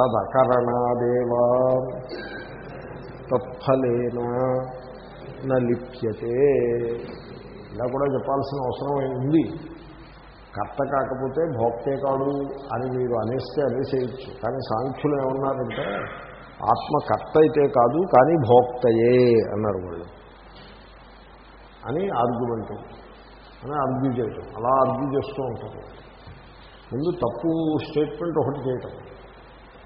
తదకరణాదేవా తత్ఫలేన నలిప్యతే ఇలా కూడా చెప్పాల్సిన అవసరం ఉంది. కర్త కాకపోతే భోక్తే కాడు అని మీరు అనేస్తే అనేసేయచ్చు కానీ సాంఖ్యులు ఏమన్నారంటే ఆత్మ కర్త అయితే కాదు కానీ భోక్తయే అన్నారు వాళ్ళు. అని ఆర్గ్యుమెంట్. అని ఆర్గ్యూ చేయటం. అలా ఆర్గ్యూ చేస్తూ ఉంటారు. ముందు తప్పు స్టేట్మెంట్ ఒకటి చేయటం.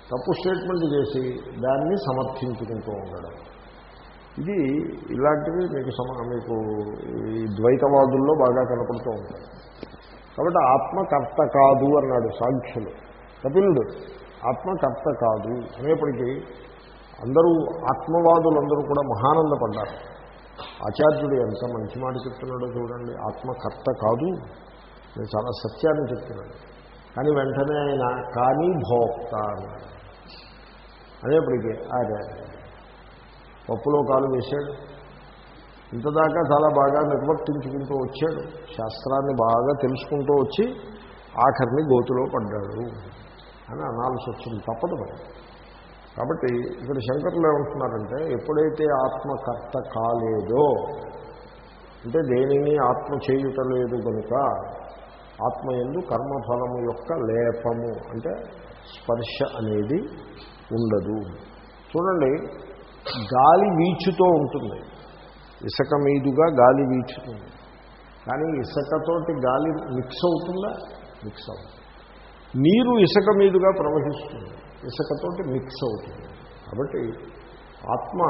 తప్పు స్టేట్మెంట్ చేసి దాన్ని సమర్థించుకుంటూ ఉండడం. ఇది ఇలాంటివి మీకు సమ మీకు ఈ ద్వైతవాదుల్లో బాగా కనపడుతూ ఉంటాయి. కాబట్టి ఆత్మకర్త కాదు అన్నాడు సాంఖ్యులు. కపిలుడు ఆత్మకర్త కాదు అనేప్పటికీ అందరూ ఆత్మవాదులందరూ కూడా మహానందపడ్డారు. ఆచార్యుడు ఎంత మంచి మాట చెప్తున్నాడో చూడండి. ఆత్మకర్త కాదు. నేను చాలా సత్యాన్ని చెప్తున్నాడు కానీ వెంటనే ఆయన కానీ భోక్త అన్నాడు అనేప్పటికీ అదే. పప్పులో కాలు వేశాడు. ఇంతదాకా చాలా బాగా నిర్వర్తించుకుంటూ వచ్చాడు. శాస్త్రాన్ని బాగా తెలుసుకుంటూ వచ్చి ఆఖరిని గోతులో పడ్డాడు అని అనాల్సి వచ్చింది. తప్పదు మరి. కాబట్టి ఇక్కడ శంకరులు ఏమంటున్నారంటే ఎప్పుడైతే ఆత్మకర్త కాలేదో అంటే దేనిని ఆత్మ చేయుట లేదు కనుక ఆత్మ ఎందు కర్మఫలము యొక్క లేపము. అంటే స్పర్శ అనేది ఉండదు. చూడండి గాలి వీచుతో ఉంటుంది. ఇసుక మీదుగా గాలి వీచుతుంది. కానీ ఇసుకతోటి గాలి మిక్స్ అవుతుందా? మిక్స్ అవుతుంది. నీరు ఇసుక మీదుగా ప్రవహిస్తుంది. ఇసుకతోటి మిక్స్ అవుతుంది. కాబట్టి ఆత్మ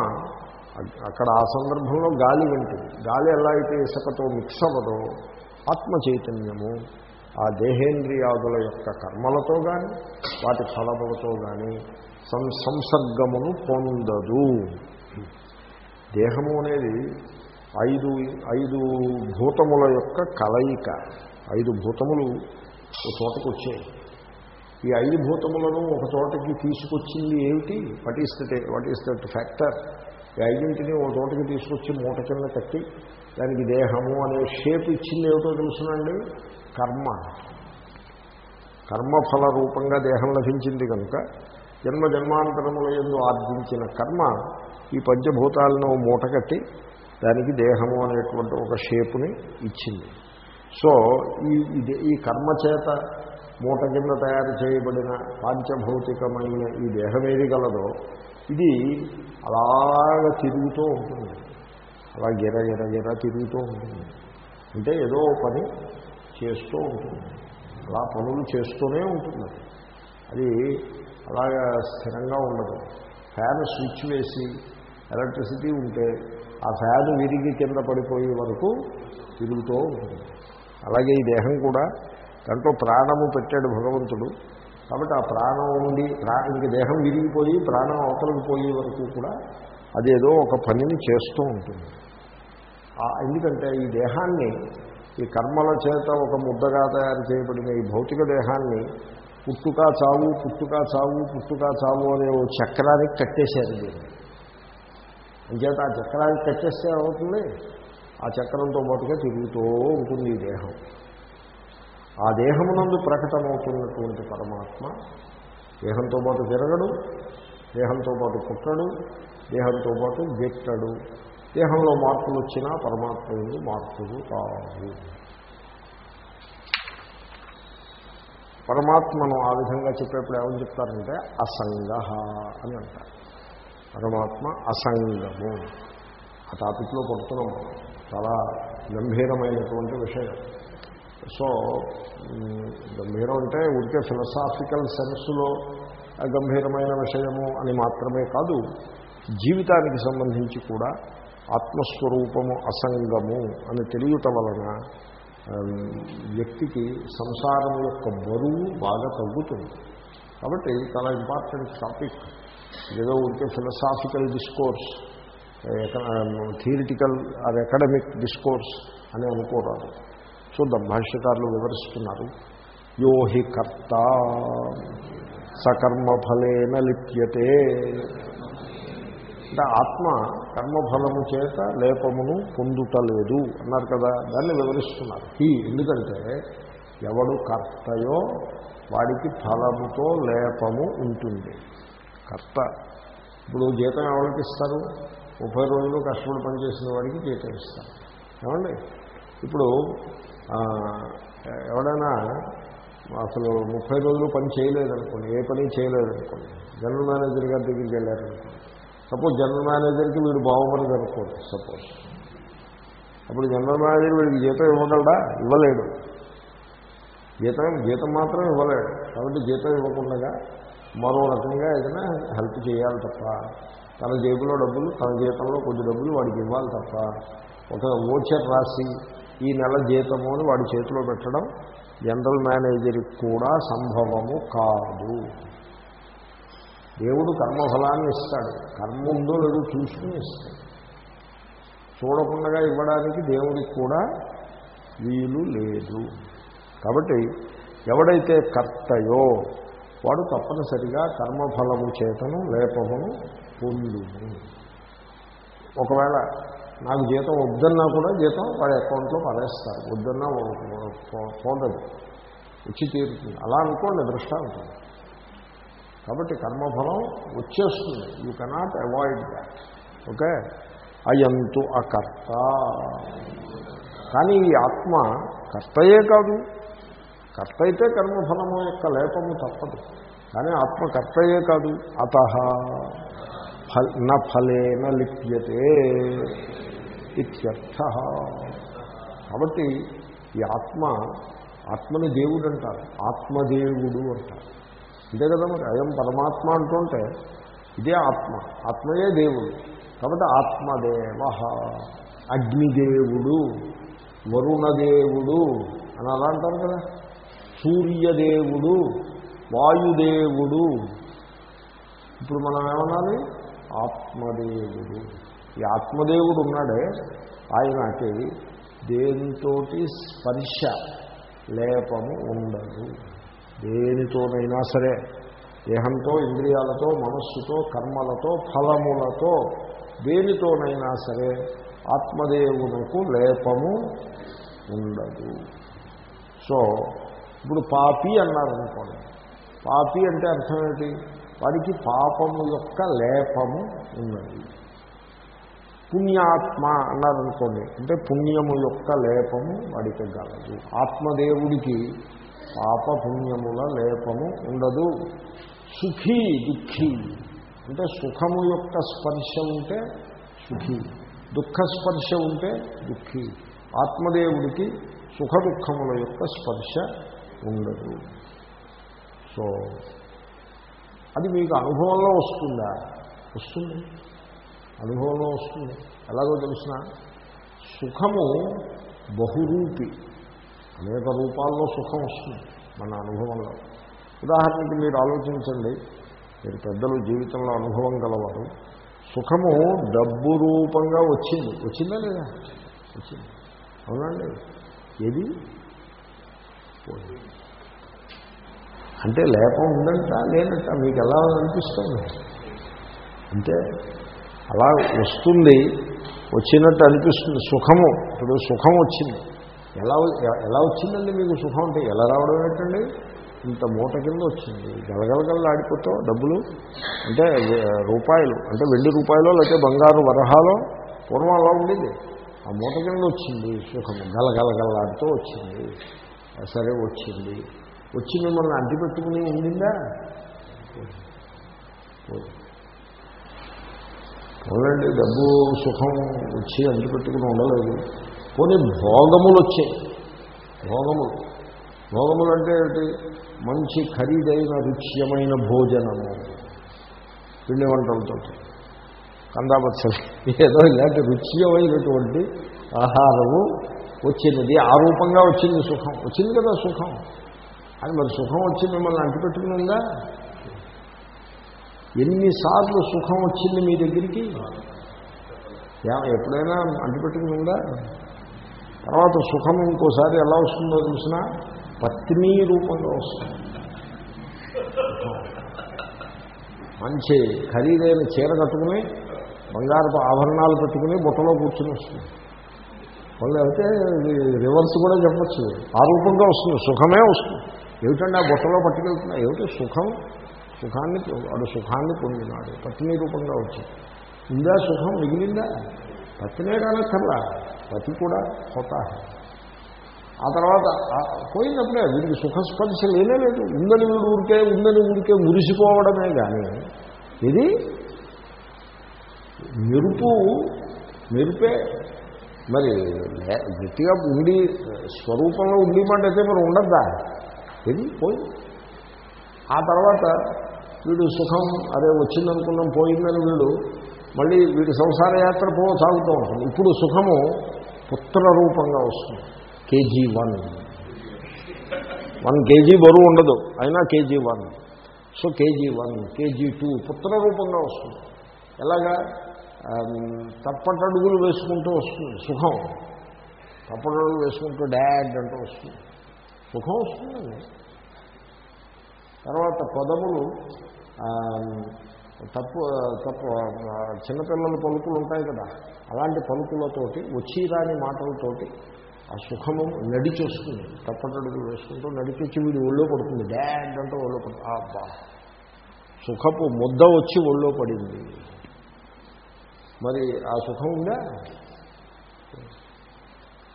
అక్కడ ఆ సందర్భంలో గాలి వింటుంది. గాలి ఎలా అయితే ఇసుకతో మిక్స్ అవ్వదో ఆత్మ చైతన్యము ఆ దేహేంద్రియాదుల యొక్క కర్మలతో కానీ వాటి ఫలములతో కానీ సం సంసర్గమును పొందదు. దేహము అనేది ఐదు ఐదు భూతముల యొక్క కలయిక. ఐదు భూతములు ఒక చోటకు వచ్చాయి. ఈ ఐదు భూతములను ఒక చోటకి తీసుకొచ్చింది ఏమిటి? What is that what is that factor ఈ ఐదింటిని ఒక చోటకి తీసుకొచ్చి మూట కింద కట్టి దానికి దేహము అనే షేప్ ఇచ్చింది ఏమిటో తెలుసునండి? కర్మ. కర్మఫల రూపంగా దేహం లభించింది కనుక జన్మ జన్మాంతరముల ఎందు ఆర్జించిన కర్మ ఈ పంచభూతాలను మూటకట్టి దానికి దేహము అనేటువంటి ఒక షేపుని ఇచ్చింది. సో ఈ ఈ కర్మ చేత మూట కింద తయారు చేయబడిన పాంచభౌతికమైన ఈ దేహం ఏది గలదో ఇది అలాగ తిరుగుతూ ఉంటుంది. అలా గిర గిర గిర తిరుగుతూ ఉంటుంది. అంటే ఏదో పని చేస్తూ ఉంటుంది. అలా పనులు చేస్తూనే ఉంటుంది. అది అలాగా స్థిరంగా ఉండదు. ఫ్యాన్ స్విచ్ వేసి ఎలక్ట్రిసిటీ ఉంటే ఆ ఫ్యాన్ విరిగి కింద పడిపోయే వరకు తిరుగుతూ ఉంటుంది. అలాగే ఈ దేహం కూడా దాంట్లో ప్రాణము పెట్టాడు భగవంతుడు. కాబట్టి ఆ ప్రాణం ఉండి ఇంక దేహం విరిగిపోయి ప్రాణం అవతలకు పోయే వరకు కూడా అదేదో ఒక పనిని చేస్తూ ఉంటుంది. ఎందుకంటే ఈ దేహాన్ని ఈ కర్మల చేత ఒక ముద్దగా తయారు చేయబడిన ఈ భౌతిక దేహాన్ని పుట్టుక చావు పుట్టుక చావు పుట్టుక చావు అనే ఓ చక్రానికి కట్టేశారు దీన్ని. అంచేత ఆ చక్రానికి కట్టేస్తే అవుతుంది ఆ చక్రంతో పాటుగా తిరుగుతూ ఉంటుంది ఈ దేహం. ఆ దేహమునందు ప్రకటమవుతున్నటువంటి పరమాత్మ దేహంతో పాటు తిరగడు దేహంతో పాటు పుట్టడు దేహంతో పాటు గెట్టడు దేహంలో మార్పులు వచ్చినా పరమాత్మ ఎందు మార్పులు కావు పరమాత్మను ఆ విధంగా చెప్పేప్పుడు ఏమని చెప్తారంటే అసంగ అని అంటారు. పరమాత్మ అసంగము. ఆ టాపిక్లో పడుతున్నాం. చాలా గంభీరమైనటువంటి విషయం. సో గంభీరం అంటే ఉడికే ఫిలసాఫికల్ సెన్స్లో గంభీరమైన విషయము అని మాత్రమే కాదు జీవితానికి సంబంధించి కూడా ఆత్మస్వరూపము అసంగము అని తెలియట వలన వ్యక్తికి సంసారం యొక్క బరువు బాగా తగ్గుతుంది. కాబట్టి చాలా ఇంపార్టెంట్ టాపిక్. ఏదో ఉంటే philosophical discourse theoretical or academic discourse అని అనుకోరాదు. చూద్దాం భాష్యకారులు వివరిస్తున్నారు. యో హి కర్త సకర్మఫలేన లిప్యతే. అంటే ఆత్మ కర్మఫలము చేత లేపమును పొందుటలేదు అన్నారు కదా. దాన్ని వివరిస్తున్నారు. హీ ఎందుకంటే ఎవడు కర్తయో వాడికి ఫలముతో లేపము ఉంటుంది. కర్త. ఇప్పుడు జీతం ఎవరికి ఇస్తారు? ముప్పై రోజులు కష్టపడి పనిచేసిన వాడికి జీతం ఇస్తారు. ఏమండి? ఇప్పుడు ఎవడైనా అసలు ముప్పై రోజులు పని చేయలేదనుకోండి ఏ పని చేయలేదనుకోండి జనరల్ మేనేజర్ గారి దగ్గరికి వెళ్ళారనుకోండి సపోజ్ జనరల్ మేనేజర్కి వీడు బాగుపడదు అనుకోండి సపోజ్. అప్పుడు జనరల్ మేనేజర్ వీడికి జీతం ఇవ్వగలడా? ఇవ్వలేడు. జీతం జీతం మాత్రం ఇవ్వలేడు. కాబట్టి జీతం ఇవ్వకుండా మరో రకంగా ఏదైనా హెల్ప్ చేయాలి తప్ప తన జేబులో డబ్బులు తన జీతంలో కొద్ది డబ్బులు వాడికి ఇవ్వాలి తప్ప ఒక ఓచర్ రాసి ఈ నెల జీతము అని వాడి చేతిలో పెట్టడం జనరల్ మేనేజర్కి కూడా సంభవము కాదు. దేవుడు కర్మఫలాన్ని ఇస్తాడు. కర్మ ఉందో లేదో చూసుకుని ఇస్తాడు. చూడకుండా ఇవ్వడానికి దేవుడికి కూడా వీలు లేదు. కాబట్టి ఎవడైతే కర్తయో వాడు తప్పనిసరిగా కర్మఫలము చేతను లేపమును పొందును. ఒకవేళ నాకు జీతం వద్దన్నా కూడా జీతం వాడి అకౌంట్లో పడేస్తారు. వద్దన్నా పోదదు. ఇచ్చి తీరుతుంది అలా అనుకోండి దృష్టాంతం కాబట్టి కర్మఫలం వచ్చేస్తుంది. You cannot avoid that okay అయంతు అకర్త. కానీ ఈ ఆత్మ కర్తయే కాదు. కర్త అయితే కర్మఫలము యొక్క లేపము తప్పదు. కానీ ఆత్మ కర్తయే కాదు. అత న ఫలేన లిప్యతే ఇత్యర్థ. కాబట్టి ఈ ఆత్మ ఆత్మని దేవుడు అంటారు ఆత్మదేవుడు అంటారు. ఇదే కదా మరి అయం పరమాత్మ అంటుంటే ఇదే ఆత్మ. ఆత్మయే దేవుడు. కాబట్టి ఆత్మదేవ అగ్నిదేవుడు వరుణదేవుడు అని అలా అంటారు కదా. సూర్యదేవుడు వాయుదేవుడు. ఇప్పుడు మనం ఏమనాలి? ఆత్మదేవుడు. ఈ ఆత్మదేవుడు ఉన్నాడే ఆయనకి దేనితోటి స్పర్శ లేపము ఉండదు. దేనితోనైనా సరే దేహంతో ఇంద్రియాలతో మనస్సుతో కర్మలతో ఫలములతో దేనితోనైనా సరే ఆత్మదేవునకు లేపము ఉండదు. సో ఇప్పుడు పాపి అన్నారనుకోండి. పాపి అంటే అర్థం ఏంటి? వాడికి పాపము యొక్క లేపము ఉన్నది. పుణ్యాత్మ అన్నారనుకోండి అంటే పుణ్యము యొక్క లేపము వాడికి గలదు. ఆత్మదేవుడికి పాపపుణ్యముల లేపము ఉండదు. సుఖీ దుఃఖీ. అంటే సుఖము యొక్క స్పర్శ ఉంటే సుఖీ. దుఃఖ స్పర్శ ఉంటే దుఃఖీ. ఆత్మదేవుడికి సుఖ దుఃఖముల యొక్క స్పర్శ ఉండదు. సో అది మీకు అనుభవంలో వస్తుందా? వస్తుంది. అనుభవంలో వస్తుంది. ఎలాగో తెలిసిన? సుఖము బహురూపి. అనేక రూపాల్లో సుఖం వస్తుంది మన అనుభవంలో. ఉదాహరణకి మీరు ఆలోచించండి మీరు పెద్దలు జీవితంలో అనుభవం గలవారు సుఖము డబ్బు రూపంగా వచ్చింది. వచ్చిందా లేదా? వచ్చింది. అవునండి ఏది? అంటే లేపం ఉందంట లేదంట మీకు ఎలా అనిపిస్తుంది? అంటే అలా వస్తుంది వచ్చినట్టు అనిపిస్తుంది సుఖము. ఇప్పుడు సుఖం వచ్చింది. ఎలా ఎలా వచ్చిందండి మీకు సుఖం అంటే ఎలా రావడం ఏంటండి ఇంత మూట కింద వచ్చింది గలగలగల ఆడిపోతూ డబ్బులు అంటే రూపాయలు అంటే వెండి రూపాయలు లేకపోతే బంగారు వరహాలో పూర్వం అలా ఉండేది ఆ మూట కింద వచ్చింది సుఖము గలగలగలాడుతూ వచ్చింది సరే వచ్చింది వచ్చి మిమ్మల్ని అడ్డుపెట్టుకుని ఉండిందా అవునండి డబ్బు సుఖం వచ్చి అడ్డుపెట్టుకుని ఉండలేదు కొన్ని భోగములు వచ్చాయి భోగములు. భోగములు అంటే ఏంటి మంచి ఖరీదైన రుచ్యమైన భోజనము. పిండి వంటలతో కందాబత్సలు ఏదో ఇలాంటి రుచ్యమైనటువంటి ఆహారము వచ్చినది ఆ రూపంగా వచ్చింది సుఖం. వచ్చింది కదా సుఖం. అని మరి సుఖం వచ్చి మిమ్మల్ని అంటిపెట్టుకుని ఉందా ఎన్నిసార్లు సుఖం వచ్చింది మీ దగ్గరికి? ఏ- ఎప్పుడైనా అంటిపెట్టుకుని తర్వాత సుఖం ఇంకోసారి ఎలా వస్తుందో చూసినా పత్ని రూపంగా వస్తుంది. మంచి ఖరీదైన చీర కట్టుకుని బంగారపు ఆభరణాలు పెట్టుకుని బుట్టలో కూర్చుని వస్తుంది. మళ్ళీ అయితే ఇది రివర్స్ కూడా చెప్పచ్చు. ఆ రూపంగా వస్తుంది సుఖమే వస్తుంది. ఏమిటండి ఆ బుట్టలో పట్టుకెళ్తున్నా? ఏమిటి సుఖం? సుఖాన్ని వాడు సుఖాన్ని పొందినాడు. పత్ని రూపంగా వచ్చింది. ఇందా సుఖం? మిగిలిందా? పత్నే కానక్కర్లా. పతి కూడా హోతా ఆ తర్వాత పోయినప్పుడే వీడికి సుఖస్పర్శ లేనే లేదు. ఉందని వీడు ఊరికే ఉందని ఊరికే మురిసిపోవడమే కానీ ఇది మెరుపు మెరుపే. మరి గట్టిగా ఉండి స్వరూపంలో ఉండేమాట అయితే మరి ఉండద్దా? ఇది పోయి. ఆ తర్వాత వీడు సుఖం అదే వచ్చిందనుకున్నాం పోయిందని వీడు మళ్ళీ వీడి సంసార యాత్ర పో సాగుతూ ఉంటుంది. ఇప్పుడు సుఖము పుత్ర రూపంగా వస్తుంది. KG one. వన్ కేజీ బరువు ఉండదు. అయినా KG one. So KG one KG two పుత్ర రూపంగా వస్తుంది. ఎలాగా? తప్పటడుగులు వేసుకుంటూ వస్తుంది. సుఖం. తప్పటడుగులు వేసుకుంటూ డాడ్ అంటూ వస్తుంది. సుఖం వస్తుందండి. తర్వాత పదములు తప్పు తప్పు చిన్నపిల్లల పలుకులు ఉంటాయి కదా అలాంటి పలుకులతోటి వచ్చిరాని మాటలతోటి ఆ సుఖము నడిచొస్తుంది. తప్పటడుగులు వేసుకుంటూ నడిచొచ్చి వీడి ఒళ్ళో పడుతుంది. డాడ్ అంటే ఒళ్ళో పడుతుంది అబ్బా! సుఖపు ముద్ద వచ్చి ఒళ్ళో పడింది. మరి ఆ సుఖం ఉందా?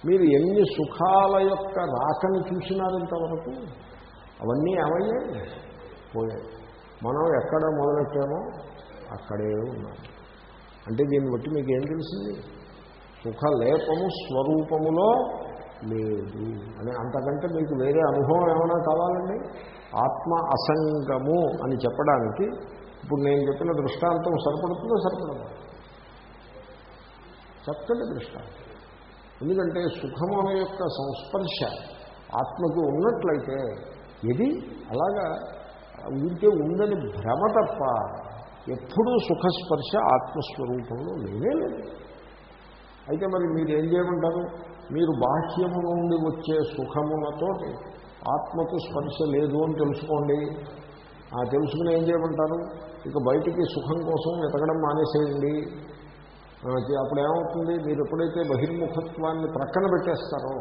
మీరు ఎన్ని సుఖాల యొక్క రాకను చూసినారు ఇంతవరకు? అవన్నీ ఏమయ్యాయి? పోయాయి. మనం ఎక్కడ మొదలెట్టామో అక్కడే ఉన్నాం. అంటే దీన్ని బట్టి మీకు ఏం తెలిసింది సుఖలేపము స్వరూపములో లేదు అని అంతకంటే మీకు వేరే అనుభవం ఏమైనా కావాలండి? ఆత్మ అసంగము అని చెప్పడానికి ఇప్పుడు నేను చెప్పిన దృష్టాంతం సరిపడుతుందో సరిపడదు? చక్కటి దృష్టాంతం. ఎందుకంటే సుఖము అనే యొక్క సంస్పర్శ ఆత్మకు ఉన్నట్లయితే ఇది అలాగా ఊరికే ఉందని భ్రమ తప్ప ఎప్పుడూ సుఖస్పర్శ ఆత్మస్వరూపంలో లేనే లేదు. అయితే మరి మీరు ఏం చేయమంటారు? మీరు బాహ్యము నుండి వచ్చే సుఖములతోటి ఆత్మకు స్పర్శ లేదు అని తెలుసుకోండి. ఆ తెలుసుకుని ఏం చేయమంటారు? ఇక బయటికి సుఖం కోసం వెతకడం మానేసేయండి. అప్పుడు ఏమవుతుంది? మీరు ఎప్పుడైతే బహిర్ముఖత్వాన్ని ప్రక్కన పెట్టేస్తారో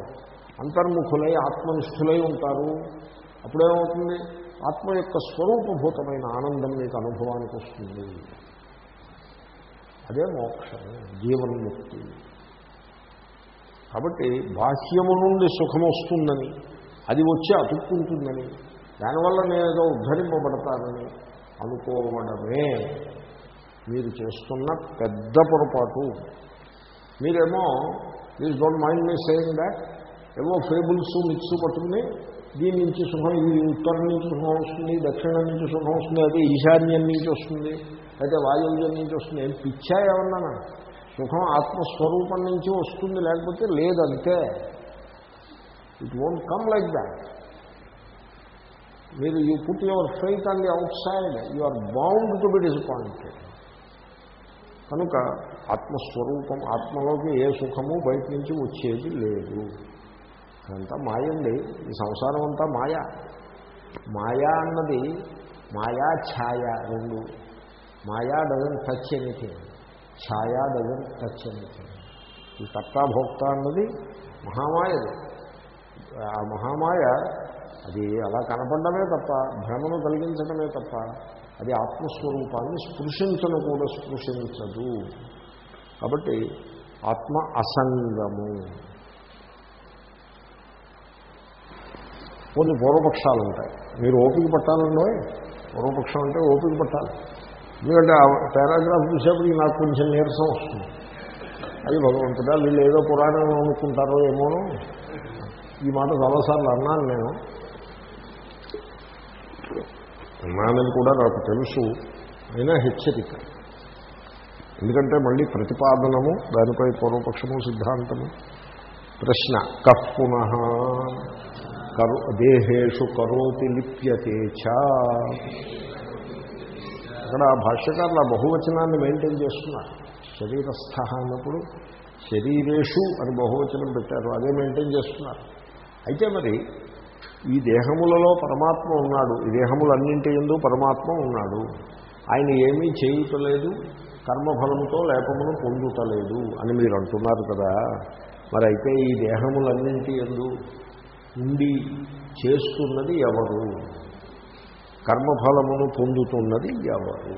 అంతర్ముఖులై ఆత్మనిష్ఠులై ఉంటారు. అప్పుడేమవుతుంది ఆత్మ యొక్క స్వరూపభూతమైన ఆనందం మీకు అనుభవానికి వస్తుంది. అదే మోక్షం జీవన్ముక్తి. కాబట్టి బాహ్యము నుండి సుఖం వస్తుందని అది వచ్చి అతుక్కుంటుందని దానివల్ల నేను ఏదో ఉద్ధరింపబడతానని అనుకోవడమే. మీరు చేస్తున్న పెద్ద పొరపాటు. మీరేమో please don't mind me saying that ఏవో ఫేబుల్స్ మిక్స్ పట్టుకుని దీని నుంచి సుఖం ఇది ఉత్తరం నుంచి సుఖం వస్తుంది దక్షిణం నుంచి సుఖం వస్తుంది అయితే ఈశాన్యం నుంచి వస్తుంది అయితే వాయువ్యం నుంచి వస్తుంది. ఏం పిచ్చా ఏమన్నా సుఖం ఆత్మస్వరూపం నుంచి వస్తుంది లేకపోతే లేదంతే. It won't come like that మీరు you put your faith on the outside you are bound to be disappointed కనుక ఆత్మస్వరూపం ఆత్మలోకి ఏ సుఖము బయట నుంచి వచ్చేది లేదు. అదంతా మాయండి. ఈ సంసారం అంతా మాయా. మాయా అన్నది మాయా ఛాయ రెండు. Maya doesn't touch anything chhaya doesn't touch anything ఈ కర్తాభోక్త అన్నది మహామాయది. ఆ మహామాయ అది అలా కనపడమే తప్ప భ్రమను కలిగించడమే తప్ప అది ఆత్మస్వరూపాన్ని స్పృశించను కూడా స్పృశించదు. కాబట్టి ఆత్మ అసంగము. కొన్ని పూర్వపక్షాలు ఉంటాయి మీరు ఓపిక పట్టాలండి పూర్వపక్షం అంటే ఓపిక పట్టాలి. ఎందుకంటే ఆ పారాగ్రాఫ్ చూసేప్పటికి నాకు కొంచెం నీరసం వస్తుంది. అది భగవంతుడా వీళ్ళు ఏదో పురాణం అనుకుంటారో ఏమోనో ఈ మాట చాలాసార్లు అన్నాను నేను. అన్నానని కూడా నాకు తెలుసు. అయినా హెచ్చరిక. ఎందుకంటే మళ్ళీ ప్రతిపాదనము దానిపై పూర్వపక్షము సిద్ధాంతము. ప్రశ్న కః పునః. కరు దేహేషు కరోతి లిప్యతే చ. అక్కడ భాష్యకారులు ఆ బహువచనాన్ని మెయింటైన్ చేస్తున్నారు. శరీరస్థ అన్నప్పుడు శరీరేషు అని బహువచనం పెట్టారు అదే మెయింటైన్ చేస్తున్నారు. అయితే మరి ఈ దేహములలో పరమాత్మ ఉన్నాడు ఈ దేహములన్నింటి ఎందు పరమాత్మ ఉన్నాడు. ఆయన ఏమీ చేయుటలేదు కర్మఫలంతో లేపమును పొందుటలేదు అని మీరు అంటున్నారు కదా. మరి అయితే ఈ దేహములన్నింటి ఎందు ఉండి చేస్తున్నది ఎవరు? కర్మఫలమును పొందుతున్నది ఎవరు?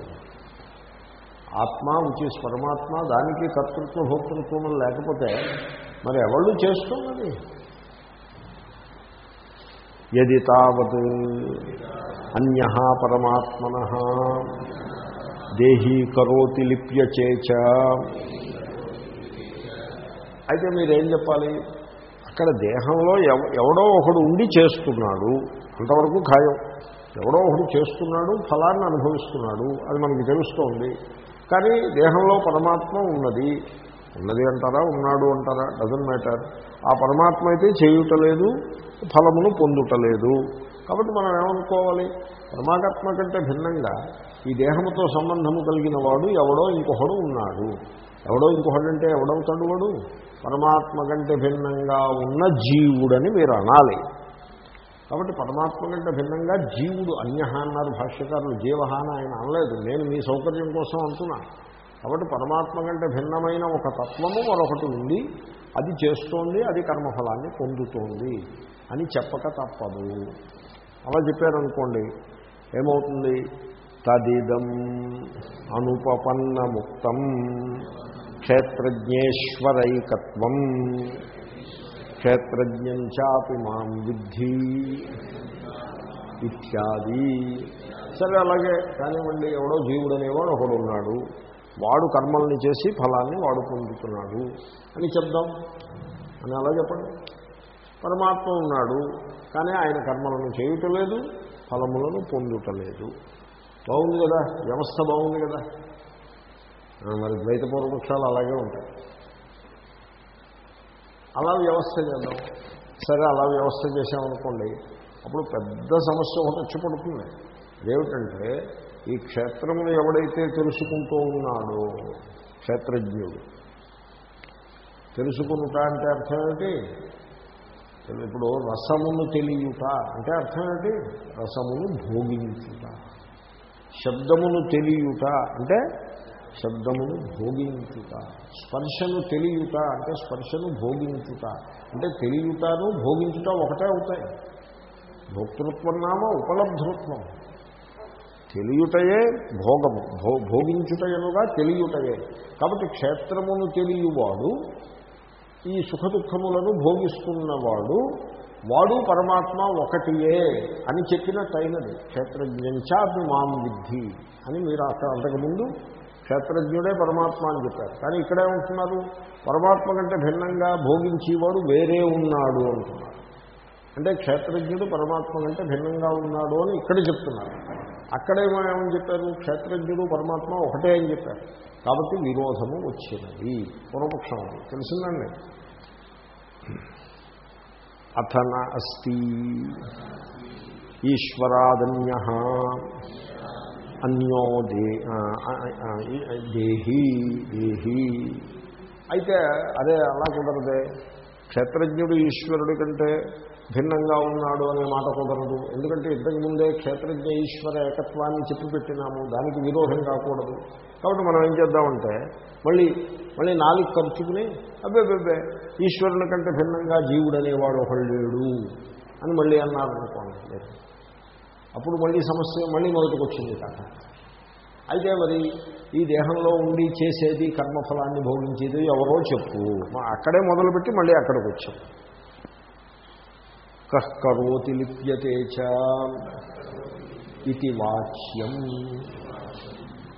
ఆత్మ విచ్ పరమాత్మ దానికి కర్తృత్వ భోక్తృత్వం లేకపోతే మరి ఎవళ్ళు చేస్తున్నది? యది తావత్ అన్య పరమాత్మన దేహీ కరోతి లిప్యచేచ అయితే మీరేం చెప్పాలి? అక్కడ దేహంలో ఎవడో ఒకడు ఉండి చేస్తున్నాడు. అంతవరకు ఖాయం. ఎవడో ఒకడు చేస్తున్నాడు ఫలాన్ని అనుభవిస్తున్నాడు. అది మనకి తెలుస్తోంది. కానీ దేహంలో పరమాత్మ ఉన్నది. ఉన్నది అంటారా ఉన్నాడు అంటారా డజన్ మ్యాటర్ ఆ పరమాత్మ అయితే చేయుటలేదు ఫలమును పొందుటలేదు. కాబట్టి మనం ఏమనుకోవాలి? పరమాత్మ కంటే భిన్నంగా ఈ దేహముతో సంబంధము కలిగిన వాడు ఎవడో ఇంకొకడు ఉన్నాడు. ఎవడో ఇంకొకడంటే ఎవడవుతాడు వాడు? పరమాత్మ కంటే భిన్నంగా ఉన్న జీవుడని మీరు అనాలి. కాబట్టి పరమాత్మ కంటే భిన్నంగా జీవుడు అన్య అన్నారు భాష్యకారులు. జీవహాన ఆయన అనలేదు. నేను మీ సౌకర్యం కోసం అంటున్నా. కాబట్టి పరమాత్మ కంటే భిన్నమైన ఒక తత్వము మరొకటి ఉంది. అది చేస్తోంది అది కర్మఫలాన్ని పొందుతోంది అని చెప్పక తప్పదు. అలా చెప్పారనుకోండి ఏమవుతుంది? తదిదం అనుపపన్నముక్తం. క్షేత్రజ్ఞేశ్వరైకత్వం. క్షేత్రజ్ఞం చాపి మాం విద్ధి ఇత్యాది. సరే అలాగే కానివ్వండి ఎవడో జీవుడు అనేవాడు ఒకడు ఉన్నాడు. వాడు కర్మల్ని చేసి ఫలాన్ని వాడు పొందుతున్నాడు. అని చెప్దాం. అని అలా చెప్పండి. పరమాత్మ ఉన్నాడు కానీ ఆయన కర్మలను చేయుటలేదు ఫలములను పొందుటలేదు. బాగుంది కదా? వ్యవస్థ బాగుంది కదా? మరి ద్వైత పూర్వపక్షాలు అలాగే ఉంటాయి. అలా వ్యవస్థ చేద్దాం. సరే అలా వ్యవస్థ చేసామనుకోండి అప్పుడు పెద్ద సమస్య ఒకటి వచ్చి పడుతుంది. ఏమిటంటే ఈ క్షేత్రమును ఎవడైతే తెలుసుకుంటూ ఉన్నాడో క్షేత్రజ్ఞుడు. తెలుసుకునుట అంటే అర్థం ఏంటి? ఇప్పుడు రసమును తెలియుట అంటే అర్థం ఏంటి? రసమును భోగించుట. శబ్దమును తెలియట అంటే శబ్దమును భోగించుట. స్పర్శను తెలియుట అంటే స్పర్శను భోగించుట. అంటే తెలియటను భోగించుట ఒకటే అవుతాయి. భోక్తృత్వం నామ ఉపలబ్ధృత్వం. తెలియుటయే భోగము. భో భోగించుటయనుగా తెలియుటయే. కాబట్టి క్షేత్రమును తెలియవాడు ఈ సుఖ దుఃఖములను భోగిస్తున్నవాడు వాడు పరమాత్మ ఒకటియే అని చెప్పినట్టయినది. క్షేత్రజ్ఞంచాభిమాం విద్ధి అని మీరు అక్కడ అంతకుముందు క్షేత్రజ్ఞుడే పరమాత్మ అని చెప్పారు. కానీ ఇక్కడే ఉంటున్నారు. పరమాత్మ కంటే భిన్నంగా భోగించేవాడు వేరే ఉన్నాడు అంటున్నారు. అంటే క్షేత్రజ్ఞుడు పరమాత్మ కంటే భిన్నంగా ఉన్నాడు అని ఇక్కడ చెప్తున్నారు. అక్కడేమో ఏమని చెప్పారు? క్షేత్రజ్ఞుడు పరమాత్మ ఒకటే అని చెప్పారు. కాబట్టి విరోధము వచ్చినది. పూర్వపక్షం అది. తెలిసిందండి? అథన అస్తి. ఈశ్వరాదన్య. అన్యో దే దేహీ దేహి దేహి. అయితే అదే అలా కుదరదే. క్షేత్రజ్ఞుడు ఈశ్వరుడి కంటే భిన్నంగా ఉన్నాడు అనే మాట కుదరదు. ఎందుకంటే ఇంతకు ముందే క్షేత్రజ్ఞ ఈశ్వర ఏకత్వాన్ని చెప్పి పెట్టినాము దానికి విరోధం కాకూడదు. కాబట్టి మనం ఏం చేద్దామంటే మళ్ళీ మళ్ళీ నాలుగు ఖర్చుకుని అబ్బే బెబ్బే ఈశ్వరుని కంటే భిన్నంగా జీవుడు అనేవాడు ఒకళ్ళు లేడు అని మళ్ళీ అన్నారనుకోండి. అప్పుడు మళ్ళీ సమస్య మళ్ళీ మొదటికి వచ్చింది కాక. అయితే మరి ఈ దేహంలో ఉండి చేసేది కర్మఫలాన్ని భోగించేది ఎవరో చెప్పు. అక్కడే మొదలుపెట్టి మళ్ళీ అక్కడికి వచ్చాం కహ్ కరోతి లిప్యతే ఇది వాచ్యం.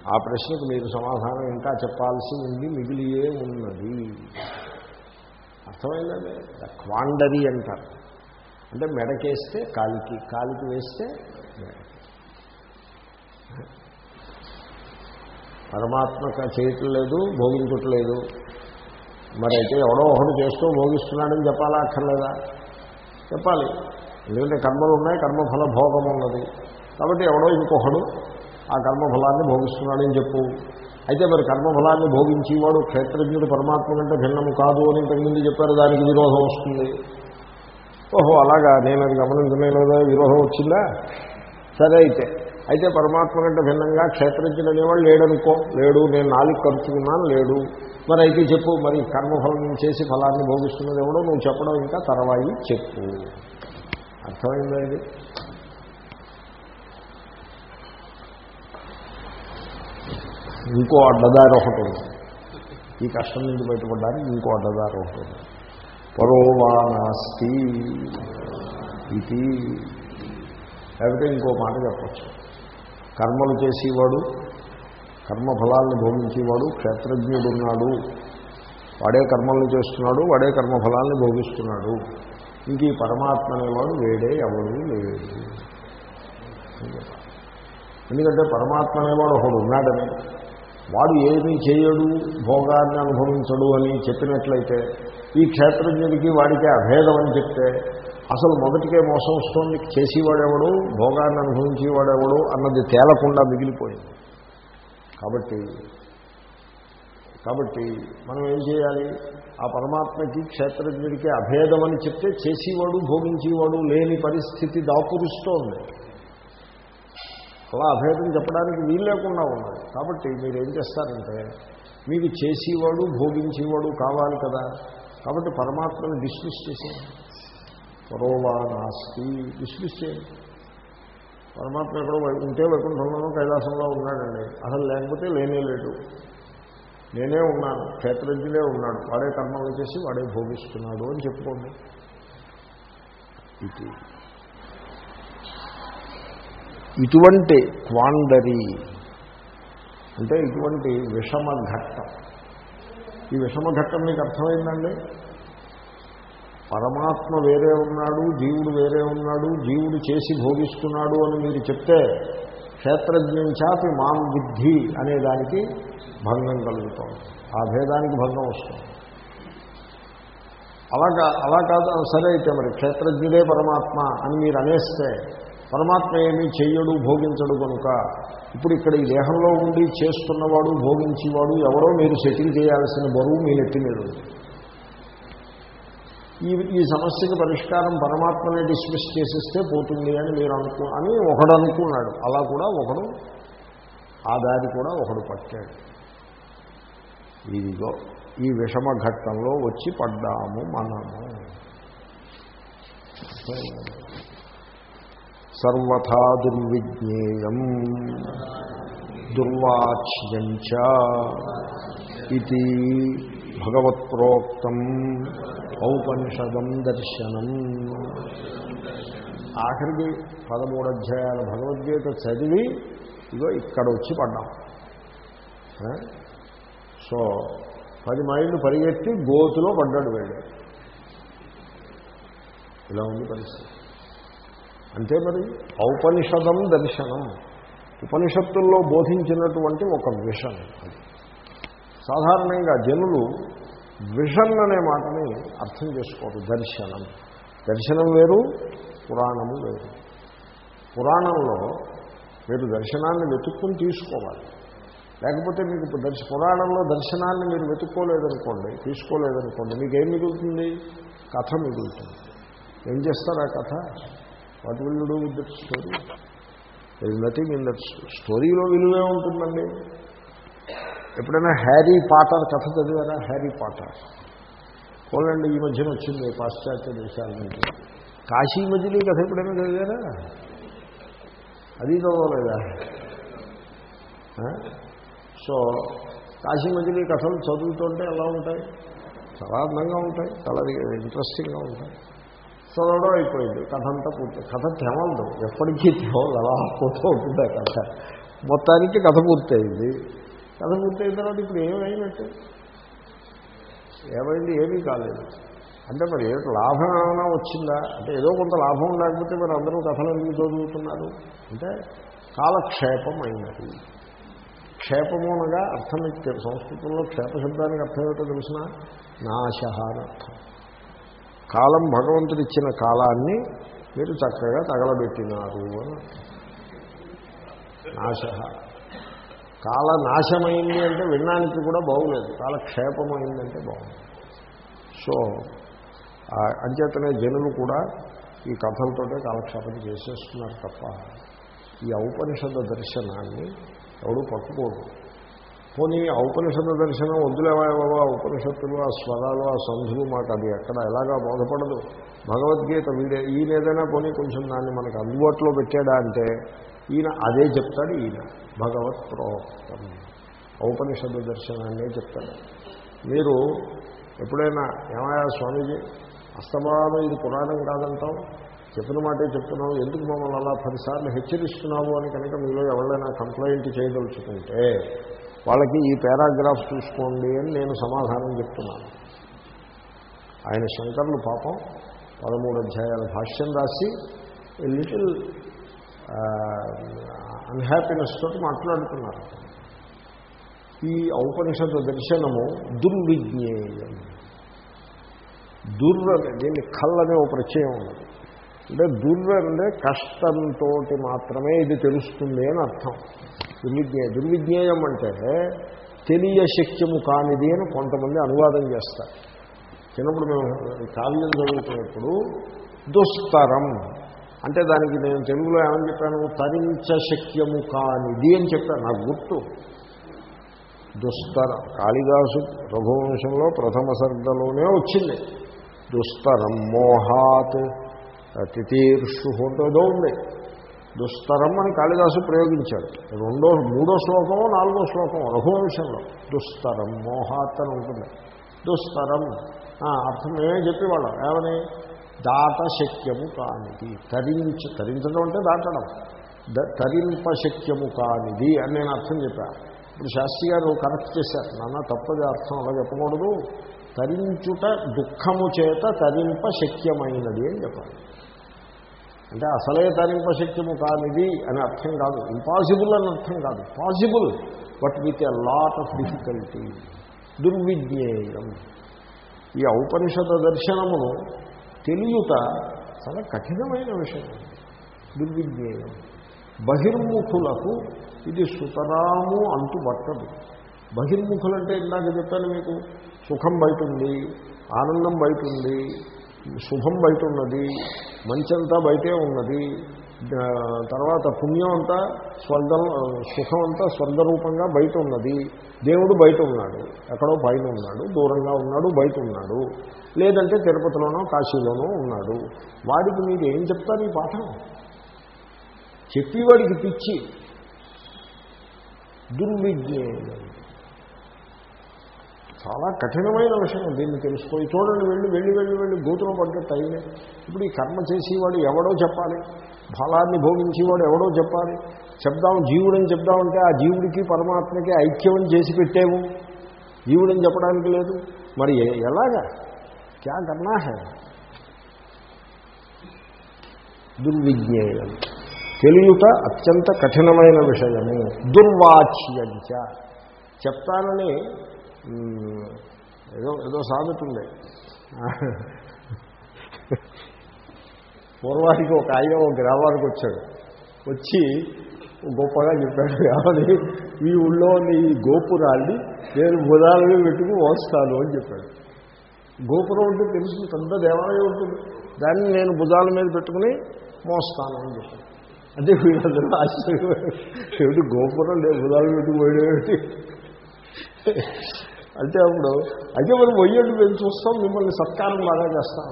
ఆ ప్రశ్నకు మీరు సమాధానం ఇంకా చెప్పాల్సి ఉంది మిగిలియే ఉన్నది. అర్థమైందండి? క్వాండరీ అంటారు. అంటే మెడకేస్తే కాలికి కాలికి వేస్తే పరమాత్మ చేయట్లేదు భోగించట్లేదు. మరి అయితే ఎవడో ఒకడు చేస్తూ భోగిస్తున్నాడని చెప్పాలా అక్కర్లేదా? చెప్పాలి. ఎందుకంటే కర్మలు ఉన్నాయి కర్మఫల భోగం ఉన్నది. కాబట్టి ఎవడో ఇంకొకడు ఆ కర్మఫలాన్ని భోగిస్తున్నాడని చెప్పు. అయితే మరి కర్మఫలాన్ని భోగించేవాడు క్షేత్రజ్ఞుడు పరమాత్మ కంటే భిన్నము కాదు అని ఇంతకుముందు చెప్పారు దానికి విరోధం వస్తుంది. ఓహో అలాగా. నేను అది గమనించలేదా. విరోధం వచ్చిందా? సరే అయితే. అయితే పరమాత్మ కంటే భిన్నంగా క్షేత్రజ్ఞుడు అనేవాడు లేడనుకో. లేడు నేను నాలుగు ఖర్చుకున్నాను లేడు. మరి అయితే చెప్పు మరి కర్మఫలం చేసి ఫలాన్ని భోగిస్తున్నది ఎవడో నువ్వు చెప్పడం ఇంకా తర్వాయి చెప్పు. అర్థమైందండి ఇంకో అడ్డదారి ఒకటి ఉంది. ఈ కష్టం నుంచి బయటపడడానికి ఇంకో అడ్డదారి ఒకటి ఉంది. పరోవా ఇది లేకపోతే ఇంకో మాట చెప్పచ్చు. కర్మలు చేసేవాడు కర్మఫలాలను భోగించేవాడు క్షేత్రజ్ఞుడు ఉన్నాడు వాడే కర్మలను చేస్తున్నాడు వాడే కర్మఫలాన్ని భోగిస్తున్నాడు. ఇంక ఈ పరమాత్మ అనేవాడు వేడే ఎవడు లేడు. ఎందుకంటే పరమాత్మ అనేవాడు ఒకడు ఉన్నాడని. వాడు ఏమీ చేయడు భోగాన్ని అనుభవించడు అని చెప్పినట్లయితే ఈ క్షేత్రజ్ఞుడికి వాడికి అభేదం అని చెప్తే అసలు మొదటికే మోసం వస్తుంది చేసేవాడెవడు భోగాన్ని అనుభవించేవాడెవడు అన్నది తేలకుండా మిగిలిపోయింది. కాబట్టి కాబట్టి మనం ఏం చేయాలి? ఆ పరమాత్మకి క్షేత్రజ్ఞుడికి అభేదం అని చెప్తే చేసేవాడు భోగించేవాడు లేని పరిస్థితి దాపురుస్తోంది. అలా అభేదం చెప్పడానికి వీలు లేకుండా ఉన్నది. కాబట్టి మీరు ఏం చేస్తారంటే మీకు చేసేవాడు భోగించేవాడు కావాలి కదా. కాబట్టి పరమాత్మను డిస్మిస్ చేసేయండి. పరోవా నాస్తి. డిస్మిస్ పరమాత్మ ఎక్కడో ఉంటే వైకుంఠంలోనూ కైలాసంలో ఉన్నాడండి. అసలు లేకపోతే లేనే లేడు. నేనే ఉన్నాను. క్షేత్రజ్ఞులే ఉన్నాడు. వాడే కర్మలు చేసి వాడే భోగిస్తున్నాడు అని చెప్పుకోండి. ఇది. ఇటువంటి క్వాండరీ అంటే ఇటువంటి విషమ ఘట్టం ఈ విషమ ఘట్టం మీకు అర్థమైందండి? పరమాత్మ వేరే ఉన్నాడు జీవుడు వేరే ఉన్నాడు జీవుడు చేసి భోగిస్తున్నాడు అని మీరు చెప్తే క్షేత్రజ్ఞం చాపి మాం విద్ధి అనే దానికి భంగం కలుగుతుంది. ఆ భేదానికి భంగం వస్తుంది. అలాగా అలా కాదు సరే అయితే మరి క్షేత్రజ్ఞుడే పరమాత్మ అని మీరు అనేస్తే పరమాత్మ ఏమీ చెయ్యడు భోగించడు కనుక ఇప్పుడు ఇక్కడ ఈ దేహంలో ఉండి చేస్తున్నవాడు భోగించేవాడు ఎవరో మీరు సెటిల్ చేయాల్సిన బరువు మీ నెత్తి మీద ఉంది. ఈ ఈ సమస్యకి పరిష్కారం పరమాత్మనే డిస్మిస్ చేసిస్తే పోతుంది అని మీరు అనుకు అని ఒకడు అనుకున్నాడు. అలా కూడా ఒకడు ఆ దారి కూడా ఒకడు పట్టాడు. ఇదిగో ఈ విషమ ఘట్టంలో వచ్చి పడ్డాము మనము. సర్వథా దుర్విజ్ఞేయం దుర్వాచ్యం ఇది భగవత్ప్రోక్తం ఔపనిషదం దర్శనం. ఆఖరికి పదమూడు అధ్యాయాల భగవద్గీత చదివి ఇదో ఇక్కడ వచ్చి పడ్డాం. సో పది మైళ్ళు పరిగెత్తి గోతులో పడ్డాడు వెళ్ళి ఇలా ఉంది పరిస్థితి. అంతే మరి? ఔపనిషదం దర్శనం. ఉపనిషత్తుల్లో బోధించినటువంటి ఒక విషయం అది. సాధారణంగా జనులు విషన్ అనే మాటని అర్థం చేసుకోరు దర్శనం. దర్శనం వేరు పురాణము వేరు. పురాణంలో మీరు దర్శనాన్ని వెతుక్కుని తీసుకోవాలి. లేకపోతే మీకు దర్శ పురాణంలో దర్శనాన్ని మీరు వెతుక్కోలేదనుకోండి తీసుకోలేదనుకోండి మీకు ఏం మిగులుతుంది? కథ మిగులుతుంది. ఏం చేస్తారు ఆ కథ? What will you do with that story? There is nothing in that స్టోరీలో విలువే ఉంటుందండి. ఎప్పుడైనా హ్యారీ పాటర్ కథ చదివారా? Harry Potter. పోలండి ఈ మధ్యన వచ్చింది పాశ్చాత్య దేశాల నుంచి. కాశీ మజిలీ కథ ఎప్పుడైనా చదివారా? అది చదవలేదా? సో కాశీ మజిలీ కథలు చదువుతుంటే ఎలా ఉంటాయి? చాలా అందంగా ఉంటాయి చాలా ఇంట్రెస్టింగ్గా ఉంటాయి. చదవడం అయిపోయింది. కథ అంతా పూర్తి కథ తెమలదు. ఎప్పటికీ తెమలదు. అలా పోతూ ఉంటుంది కథ. మొత్తానికి కథ పూర్తయింది. కథ పూర్తయిన తర్వాత ఇప్పుడు ఏమైనట్టు ఏమైంది ఏమీ కాలేదు. అంటే మరి ఏమిటి లాభం ఏమైనా వచ్చిందా? అంటే ఏదో కొంత లాభం లేకపోతే మరి అందరూ కథలు ఎందుకు చదువుతున్నారు? అంటే కాలక్షేపం అయినది. క్షేపము అనగా అర్థం మీకు సంస్కృతంలో క్షేప శబ్దానికి అర్థం ఏమిటో తెలిసిన? నాశ అని అర్థం. కాలం భగవంతుడు ఇచ్చిన కాలాన్ని మీరు చక్కగా తగలబెట్టినారు అని నాశ. కాల నాశమైంది అంటే వినడానికి కూడా బాగులేదు. కాలక్షేపమైందంటే బాగుంది. సో అంచేతనే జనులు కూడా ఈ కథలతోటే కాలక్షేపం చేసేస్తున్నారు తప్ప ఈ ఔపనిషద దర్శనాన్ని ఎవడు పట్టుకోడు. పోనీ ఔపనిషద దర్శనం వద్దులేవా ఉపనిషత్తులు ఆ స్వరాలు ఆ సంధులు మాకు అది ఎక్కడ ఎలాగా బోధపడదు. భగవద్గీత వీడే ఈయనేదైనా పోనీ కొంచెం దాన్ని మనకు అందుబాటులో పెట్టాడా అంటే ఈయన అదే చెప్తాడు ఈయన భగవత్ ప్రోక్తం. ఔపనిషద్ దర్శనాన్నే చెప్తాడు. మీరు ఎప్పుడైనా ఏమయ్యా స్వామీజీ అస్తమానం ఇది పురాణం కాదంటాం చెప్పిన మాటే చెప్తున్నావు ఎందుకు మమ్మల్ని అలా పదిసార్లు హెచ్చరిస్తున్నావు అని కనుక మీలో ఎవరైనా కంప్లైంట్ చేయదలుచుకుంటే వాళ్ళకి ఈ పారాగ్రాఫ్ చూసుకోండి అని నేను సమాధానం చెప్తున్నాను. ఆయన శంకర్లు పాపం పదమూడు అధ్యాయాల భాష్యం రాసి లిటిల్ అన్హ్యాపీనెస్ తోటి మాట్లాడుతున్నారు. ఈ ఔపనిషత్ దర్శనము దుర్విజ్ఞేయం. దుర్ దీన్ని కళ్ళనే ఒక ప్రత్యయం ఉన్నది అంటే దుర్ అంటే కష్టంతో మాత్రమే ఇది తెలుస్తుంది అని అర్థం. దుర్విజ్ఞేయ దుర్విజ్ఞేయం అంటే తెలియశక్యము కానిది అని కొంతమంది అనువాదం చేస్తారు. చిన్నప్పుడు మేము కావ్యం చదువుతున్నప్పుడు దుస్తరం అంటే దానికి నేను తెలుగులో ఏమని చెప్పాను? తరించశక్యము కానిది అని చెప్పాను. నాకు గుర్తు. దుస్తరం. కాళిదాసు రఘువంశంలో ప్రథమ సర్గలోనే వచ్చింది. దుస్తరం మోహాత్ తితీర్షు ఏదో ఉంది. దుస్తరం అని కాళిదాసు ప్రయోగించాడు. రెండో మూడో శ్లోకమో నాలుగో శ్లోకం రఘువంశంలో. దుస్తరం మోహాత్ అని ఉంటుంది. దుస్తరం. అర్థం మేమే చెప్పేవాళ్ళం? ఏమని? దాట శక్యము కానిది. తరించి తరించడం అంటే దాటడం. తరింప శక్యము కానిది అని నేను అర్థం చెప్పాను ఇప్పుడు శాస్త్రి గారు కరెక్ట్ చేశారు. నాన్న తప్పది అర్థం అలా చెప్పకూడదు. తరించుట దుఃఖము చేత తరింప శక్యమైనది అని చెప్పాలి. అంటే అసలే తరింప శక్యము కానిది అని అర్థం కాదు. ఇంపాసిబుల్ అని అర్థం కాదు. Possible but with a lot of difficulty దుర్విజ్ఞేయం. ఈ ఔపనిషద దర్శనమును తెలియట చాలా కఠినమైన విషయం. దుర్విజ్ఞేయం. బహిర్ముఖులకు ఇది సుతరాము అంటూ పట్టదు. బహిర్ముఖులంటే ఇందాక చెప్పాను మీకు సుఖం బయట ఉంది ఆనందం బయట ఉంది శుభం బయట ఉన్నది మంచంతా బయటే ఉన్నది తర్వాత పుణ్యం అంతా స్వర్గం సుఖం అంతా స్వర్గరూపంగా బయట ఉన్నది. దేవుడు బయట ఉన్నాడు. ఎక్కడో పైన ఉన్నాడు. దూరంగా ఉన్నాడు బయట ఉన్నాడు. లేదంటే తిరుపతిలోనో కాశీలోనో ఉన్నాడు. వాడికి మీరు ఏం చెప్తారు ఈ పాఠం? చెప్పేవాడికి పిచ్చి. దుర్విజ్ఞానం చాలా కఠినమైన విషయం దీన్ని తెలుసుకొని చూడండి వెళ్ళి వెళ్ళి వెళ్ళి వెళ్ళి గోతులో పడ్డట్టు అయింది ఇప్పుడు ఈ కర్మ చేసేవాడు ఎవడో చెప్పాలి. ఫలాన్ని భోగించేవాడు ఎవడో చెప్పాలి. చెప్దాం జీవుడని చెప్దామంటే ఆ జీవుడికి పరమాత్మకి ఐక్యం చేసి పెట్టేము జీవుడని చెప్పడానికి లేదు. మరి ఎలాగా? క్యా కన్నా హే? దుర్విజ్ఞేయం. తెలియట అత్యంత కఠినమైన విషయము. దుర్వాచ్యంచ. చెప్తానని ఏదో ఏదో సాగుతుంది పూర్వానికి ఒక ఆయన ఒక గ్రామానికి వచ్చాడు. వచ్చి గొప్పగా చెప్పాడు ఏమని ఈ ఊళ్ళో నీ గోపురాన్ని నేను బుధాలను పెట్టుకుని మోస్తాను అని చెప్పాడు. గోపురం ఉంటే తెలుసు పెద్ద దేవాలయం ఉంటుంది. దాన్ని నేను భుజాల మీద పెట్టుకుని మోస్తాను అని చెప్పాడు. అంటే వీళ్ళందరూ ఆశ్చర్యపోయాడు గోపురం లేదు భుజాలు పెట్టుకుపోయాడు అంటే అప్పుడు అయితే మనం పోయేట్టు మేము చూస్తాం మిమ్మల్ని సత్కారం బాగా చేస్తాం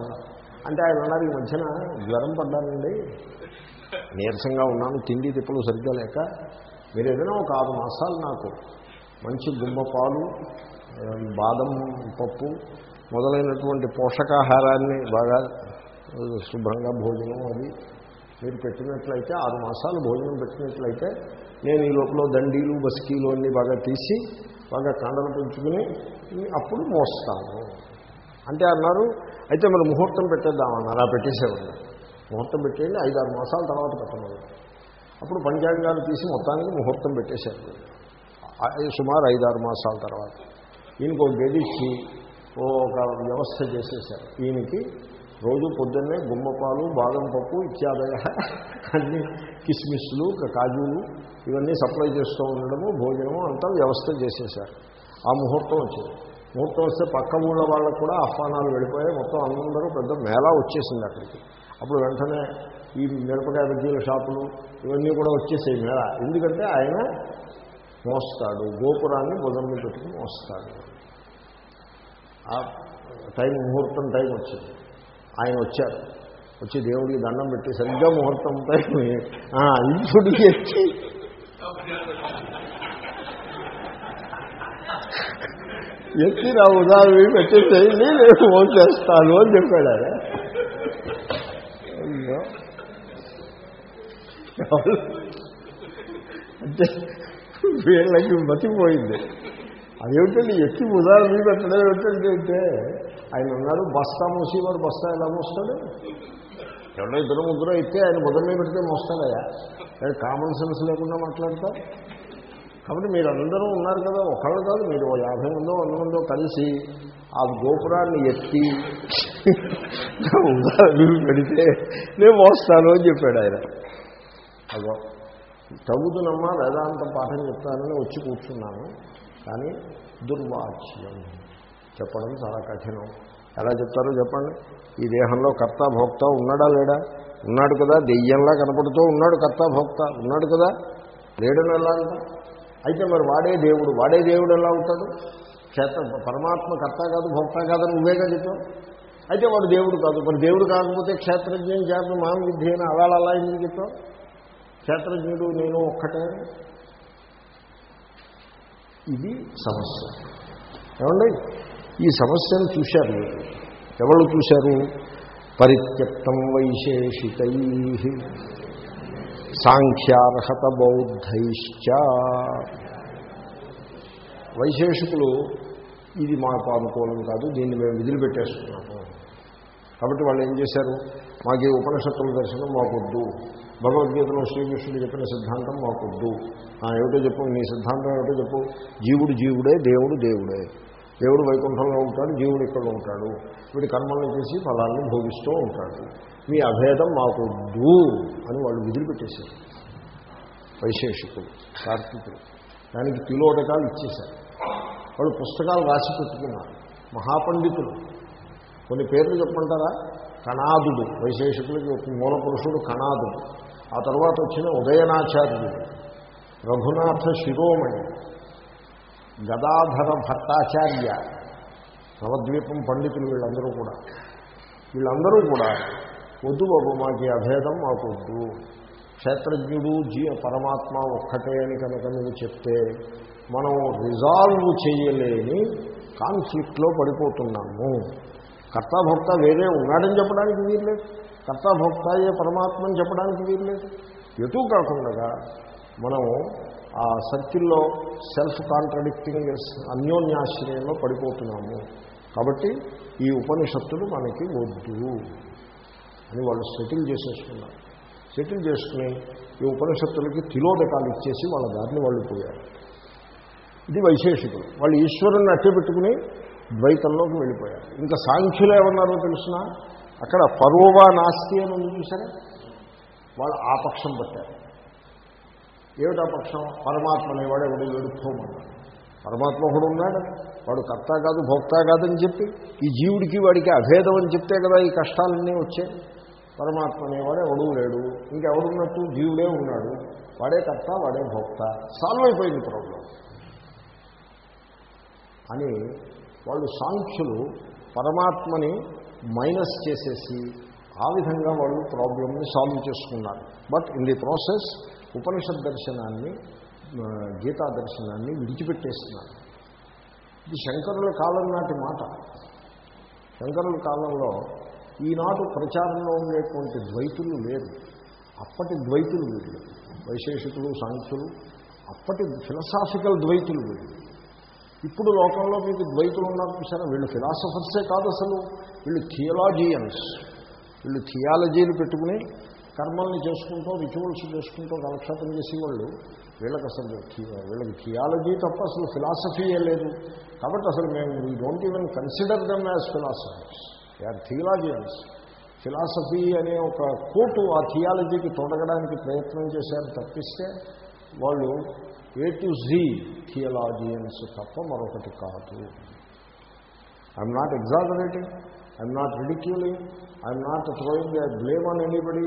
అంటే ఆయన అన్నారు ఈ మధ్యన జ్వరం పడ్డానండి. నీరసంగా ఉన్నాను తిండి తిప్పలు సరిగ్గా లేక. మీరు ఏదైనా ఒక ఆరు మాసాలు నాకు మంచి గుమ్మపాలు బాదం పప్పు మొదలైనటువంటి పోషకాహారాన్ని బాగా శుభ్రంగా భోజనం అది మీరు పెట్టినట్లయితే ఆరు మాసాలు భోజనం పెట్టినట్లయితే నేను ఈ లోపల దండీలు బస్కీలు అన్నీ బాగా తీసి బాగా కండలు పెంచుకుని అప్పుడు మోస్తాను. అంటే అన్నారు అయితే మరి ముహూర్తం పెట్టేద్దామని అలా పెట్టేసేవాళ్ళు ముహూర్తం పెట్టేయండి ఐదారు మాసాల తర్వాత పెట్టమని. అప్పుడు పంచాంగాలు తీసి మొత్తానికి ముహూర్తం పెట్టేశారు. సుమారు ఐదారు మాసాల తర్వాత. ఈయనకు ఒక గదిచ్చి ఒక వ్యవస్థ చేసేసారు ఈయనకి రోజు పొద్దున్నే గుమ్మపాలు బాదం పప్పు ఇత్యాదయ అన్ని కిస్మిస్లు కాజులు ఇవన్నీ సప్లై చేస్తూ ఉండడము భోజనము అంతా వ్యవస్థ చేసేసారు ఆ ముహూర్తం వచ్చింది. ముహూర్తం వస్తే పక్క ఊళ్ళ వాళ్ళకు కూడా ఆహ్వానాలు వెళ్ళిపోయాయి. మొత్తం అందరూ పెద్ద మేళా వచ్చేసింది అక్కడికి. అప్పుడు వెంటనే ఈ మిరపకాయ బజ్జీల షాపులు ఇవన్నీ కూడా వచ్చేసాయి మేళ. ఎందుకంటే ఆయన మోస్తాడు. గోపురాన్ని బుధంని పెట్టుకుని మోస్తాడు. ఆ టైం ముహూర్తం టైం వచ్చింది. ఆయన వచ్చారు. వచ్చి దేవుడికి దండం పెట్టి సరిగ్గా ముహూర్తం టైం ఆ, వచ్చి ఎత్తి నా ఉదాహరణ పెట్టేసేయండి నేను ఫోన్ చేస్తాను అని చెప్పాడు ఆయన. అయ్యో. అంటే వీళ్ళకి మతిపోయింది అదేమిటండి ఎత్తి ఉదాహరణ పెట్టడం ఏమిటంటే అంటే ఆయన ఉన్నాడు బస్తా మూసేవారు బస్తా ఎలా మోస్తాడు? ఎవరో ఇద్దరు ముగ్గురు అయితే ఆయన బుధం మీద పెడితే మోస్తాడయా కామన్ సెన్స్ లేకుండా మాట్లాడతా కాబట్టి మీరు అందరూ ఉన్నారు కదా ఒకళ్ళు కాదు మీరు ఓ యాభై మందో వంద మందో కలిసి ఆ గోపురాన్ని ఎత్తి పెడితే నేను మోస్తాను అని చెప్పాడు ఆయన. అదో తగుదునమ్మా వేదాంతం పాఠం చెప్తానని వచ్చి కూర్చున్నాను. కానీ దుర్వాచ్యం. చెప్పడం చాలా కఠినం. ఎలా చెప్తారో చెప్పండి. ఈ దేహంలో కర్త భోక్త ఉన్నాడా లేడా? ఉన్నాడు కదా దెయ్యంలా కనపడుతూ ఉన్నాడు కర్త భోక్త. ఉన్నాడు కదా లేడని ఎలా అంటారు అయితే మరి వాడే దేవుడు వాడే దేవుడు ఎలా అవుతాడు క్షేత్ర పరమాత్మ కర్త కాదు భోక్త కాదని నువ్వేగా చెప్పావు? అయితే వాడు దేవుడు కాదు. మరి దేవుడు కాకపోతే క్షేత్రజ్ఞం చేత మాం విద్య అని అలా అలా ఎందుకు చెప్పావు? క్షేత్రజ్ఞుడు నేను ఒక్కటే. ఇది సమస్య. ఏమండి? ఈ సమస్యను చూశారు ఎవరు చూశారు? పరిత్యక్తం వైశేషికై సాంఖ్యార్హత బౌద్ధైశ్చ వైశేషికులు ఇది మాకు అనుకూలం కాదు దీన్ని మేము విదిలిపెట్టేస్తున్నాము. కాబట్టి వాళ్ళు ఏం చేశారు? మాకు ఈ ఉపనిషత్తుల దర్శనం మాకొద్దు. భగవద్గీతలో శ్రీకృష్ణుడు చెప్పిన సిద్ధాంతం మాకొద్దు. ఆ, ఏమిటో చెప్పు నీ సిద్ధాంతం ఏమిటో చెప్పు. జీవుడు జీవుడే దేవుడు దేవుడే. దేవుడు వైకుంఠంలో ఉంటాడు జీవుడు ఇక్కడ ఉంటాడు. వీడి కర్మలను చేసి ఫలాలను భోగిస్తూ ఉంటాడు. మీ అభేదం మాకొద్దు అని వాళ్ళు విదిలిపెట్టేశారు. వైశేషికులు కార్తీకులు దానికి తిలోటకాలు ఇచ్చేశారు. వాళ్ళు పుస్తకాలు రాసి పెట్టుకున్నారు. మహాపండితులు కొన్ని పేర్లు చెప్పమంటారా? కణాదుడు. వైశేషికులకి ఒక మూల పురుషుడు కణాదుడు. ఆ తర్వాత వచ్చిన ఉదయనాచార్యుడు. రఘునాథ శిరోమణి. గదాధర భట్టాచార్య. నవద్వీపం పండితులు వీళ్ళందరూ కూడా. వీళ్ళందరూ కూడా వద్దు బాబు మాకు అభేదం మాకొద్దు. క్షేత్రజ్ఞుడు జీ పరమాత్మ ఒక్కటే అని కనుక నువ్వు చెప్తే మనం రిజాల్వ్ చేయలేని కాన్ఫ్లిక్ట్లో పడిపోతున్నాము. కర్తాభోక్త వేరే ఉన్నాడని చెప్పడానికి వీల్లేదు. కర్తాభోక్తాయే పరమాత్మ అని చెప్పడానికి వీల్లేదు. ఎటూ కాకుండా మనం ఆ సర్కిల్లో సెల్ఫ్ కాంట్రడిక్టింగ్ అన్యోన్యాశ్రయంలో పడిపోతున్నాము. కాబట్టి ఈ ఉపనిషత్తులు మనకి వద్దు. అని వాళ్ళు సెటిల్ చేసేసుకున్నారు. సెటిల్ చేసుకుని ఈ ఉపనిషత్తులకి తిలోదకాలు ఇచ్చేసి వాళ్ళ దారిని వాళ్ళు పోయారు. ఇది వైశేషికులు. వాళ్ళు ఈశ్వరుని అట్టే పెట్టుకుని ద్వైతంలోకి వెళ్ళిపోయారు. ఇంకా సాంఖ్యులు ఏమన్నారో తెలిసిన? అక్కడ పరోవా నాస్తి అని ఉంది చూసారా వాళ్ళు ఆ పక్షం పట్టారు. ఏమిటా పక్షం? పరమాత్మ అనేవాడు ఎవడు వెడుకోమన్నాడు పరమాత్మ ఒకడు ఉన్నాడు. వాడు కర్త కాదు భోక్త కాదని చెప్పి ఈ జీవుడికి వాడికి అభేదం అని చెప్తే కదా ఈ కష్టాలన్నీ వచ్చాయి. పరమాత్మ అనేవాడు ఎవడూ లేడు. ఇంకెవడున్నట్టు జీవుడే ఉన్నాడు. వాడే కర్త వాడే భోక్త. సాల్వ్ అయిపోయింది ప్రాబ్లం అని వాళ్ళు సాంఖ్యులు పరమాత్మని మైనస్ చేసేసి ఆ విధంగా వాళ్ళు ప్రాబ్లమ్ని సాల్వ్ చేసుకున్నారు. But in the process Upanishad దర్శనాన్ని గీతా దర్శనాన్ని విడిచిపెట్టేస్తున్నారు. ఇది శంకరుల కాలం నాటి మాట. శంకరుల కాలంలో ఈనాడు ప్రచారంలో ఉండేటువంటి ద్వైతులు లేరు. అప్పటి ద్వైతులు వీళ్ళు. వైశేషికులు సాంఖ్యులు అప్పటి ఫిలసాఫికల్ ద్వైతులు వీళ్ళు. ఇప్పుడు లోకంలో మీకు ద్వైతులు ఉన్నారు చూసారా వీళ్ళు ఫిలాసఫర్సే కాదు అసలు. వీళ్ళు థియలాజియన్స్ వీళ్ళు థియాలజీలు పెట్టుకుని కర్మల్ని చేసుకుంటూ రిచువల్స్ చేసుకుంటూ కాలక్షేపం చేసేవాళ్ళు. వీళ్ళకి అసలు వీళ్ళకి థియాలజీ తప్ప అసలు ఫిలాసఫీయే లేదు. కాబట్టి అసలు మేము we don't even consider them as philosophers they are theologians philosophy అనే ఒక కోటు ఆ థియాలజీకి తొడగడానికి ప్రయత్నం చేశారు తప్పిస్తే వాళ్ళు ఏ టు జీ థియలాజియన్స్ తప్ప మరొకటి కాదు. I'm not exaggerating I'm not ridiculing I'm not throwing the blame on anybody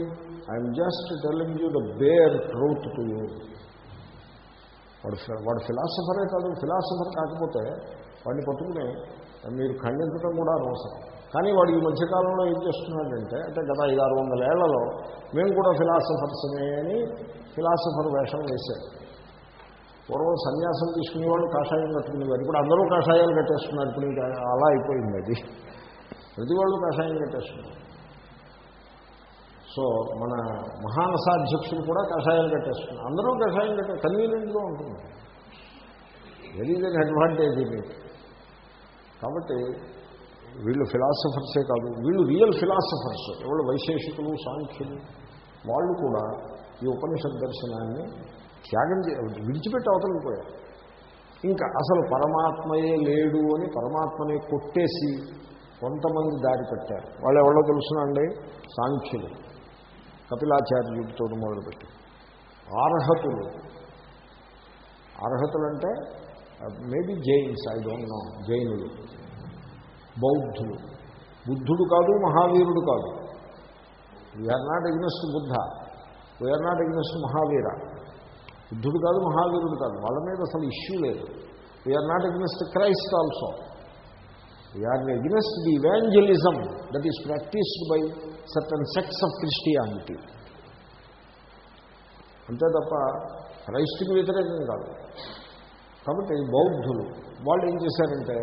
I'm just telling you the bare truth to you వాడు ఫి- వాడు ఫిలాసఫరే కాదు. ఫిలాసఫర్ కాకపోతే వాడిని పట్టుకుని మీరు ఖండించడం కూడా అనవసరం కానీ వాడు ఈ మధ్యకాలంలో ఏం చేస్తున్నాడంటే అంటే గత ఐదారు వందల ఏళ్ళలో మేము కూడా ఫిలాసఫర్స్మే అని ఫిలాసఫర్ వేషం వేశారు. పూర్వం సన్యాసం తీసుకునేవాళ్ళు కాషాయం కట్టుకునేవారు. ఇప్పుడు అందరూ కాషాయాలు కట్టేస్తున్నారు. ఇప్పుడు ఇంకా అలా అయిపోయింది అది. ప్రతి వాళ్ళు కాషాయం కట్టేస్తున్నారు. సో మన మహానసాధ్యక్షులు కూడా కషాయాలు కట్టేస్తున్నారు. అందరూ కషాయం కట్టే కన్వీనియంట్గా ఉంటుంది వెరీ వెరీ అడ్వాంటేజ్ ఇది. కాబట్టి వీళ్ళు ఫిలాసఫర్సే కాదు. వీళ్ళు రియల్ ఫిలాసఫర్స్. ఎవరు వైశేషికులు సాంఖ్యులు? వాళ్ళు కూడా ఈ ఉపనిషత్ దర్శనాన్ని త్యాగం చే విడిచిపెట్టి అవతలకి పోయారు. ఇంకా అసలు పరమాత్మయే లేడు అని పరమాత్మని కొట్టేసి కొంతమంది దారి పెట్టారు. వాళ్ళు ఎవరో తెలుసునండి సాంఖ్యులు. కపిలాచార్యుడితో మొదలుపెట్టి. అర్హతులు అర్హతులు అంటే maybe Jains I don't know జైనులు. బౌద్ధులు. బుద్ధుడు కాదు మహావీరుడు కాదు. We're not against Buddha we're not against Mahavira బుద్ధుడు కాదు మహావీరుడు కాదు. వాళ్ళ మీద అసలు ఇష్యూ లేదు. We're not against Christ also we're against the evangelism that is practised by certain sects of Christianity అంతే తప్ప క్రైస్ట్కి వ్యతిరేకం కాదు. కాబట్టి బౌద్ధులు వాళ్ళు ఏం చేశారంటే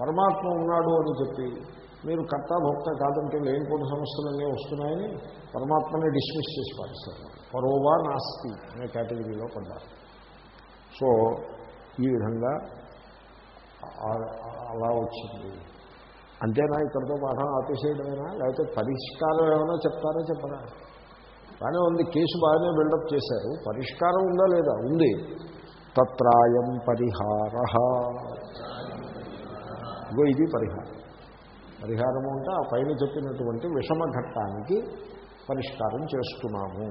పరమాత్మ ఉన్నాడు అని చెప్పి మీరు కర్త భోక్త కాదంటే లేనిపోయిన సమస్యలన్నీ వస్తున్నాయని పరమాత్మని డిస్మిస్ చేసి పాటిస్తారు పరోవా నాస్తి అనే కేటగిరీలో పడ్డారు. సో ఈ విధంగా అలా వచ్చింది. అంతేనా ఇక్కడితో పాఠం ఆపేసేయడమేనా? లేకపోతే పరిష్కారం ఏమైనా చెప్తారా చెప్పరా? కానీ ఉంది కేసు బాగానే బిల్డప్ చేశారు. పరిష్కారం ఉందా లేదా? ఉంది. తత్రాయం పరిహార. ఇగో ఇది పరిహారం. పరిహారము అంటే ఆ పైన చెప్పినటువంటి విషమ ఘట్టానికి పరిష్కారం చేస్తున్నాము.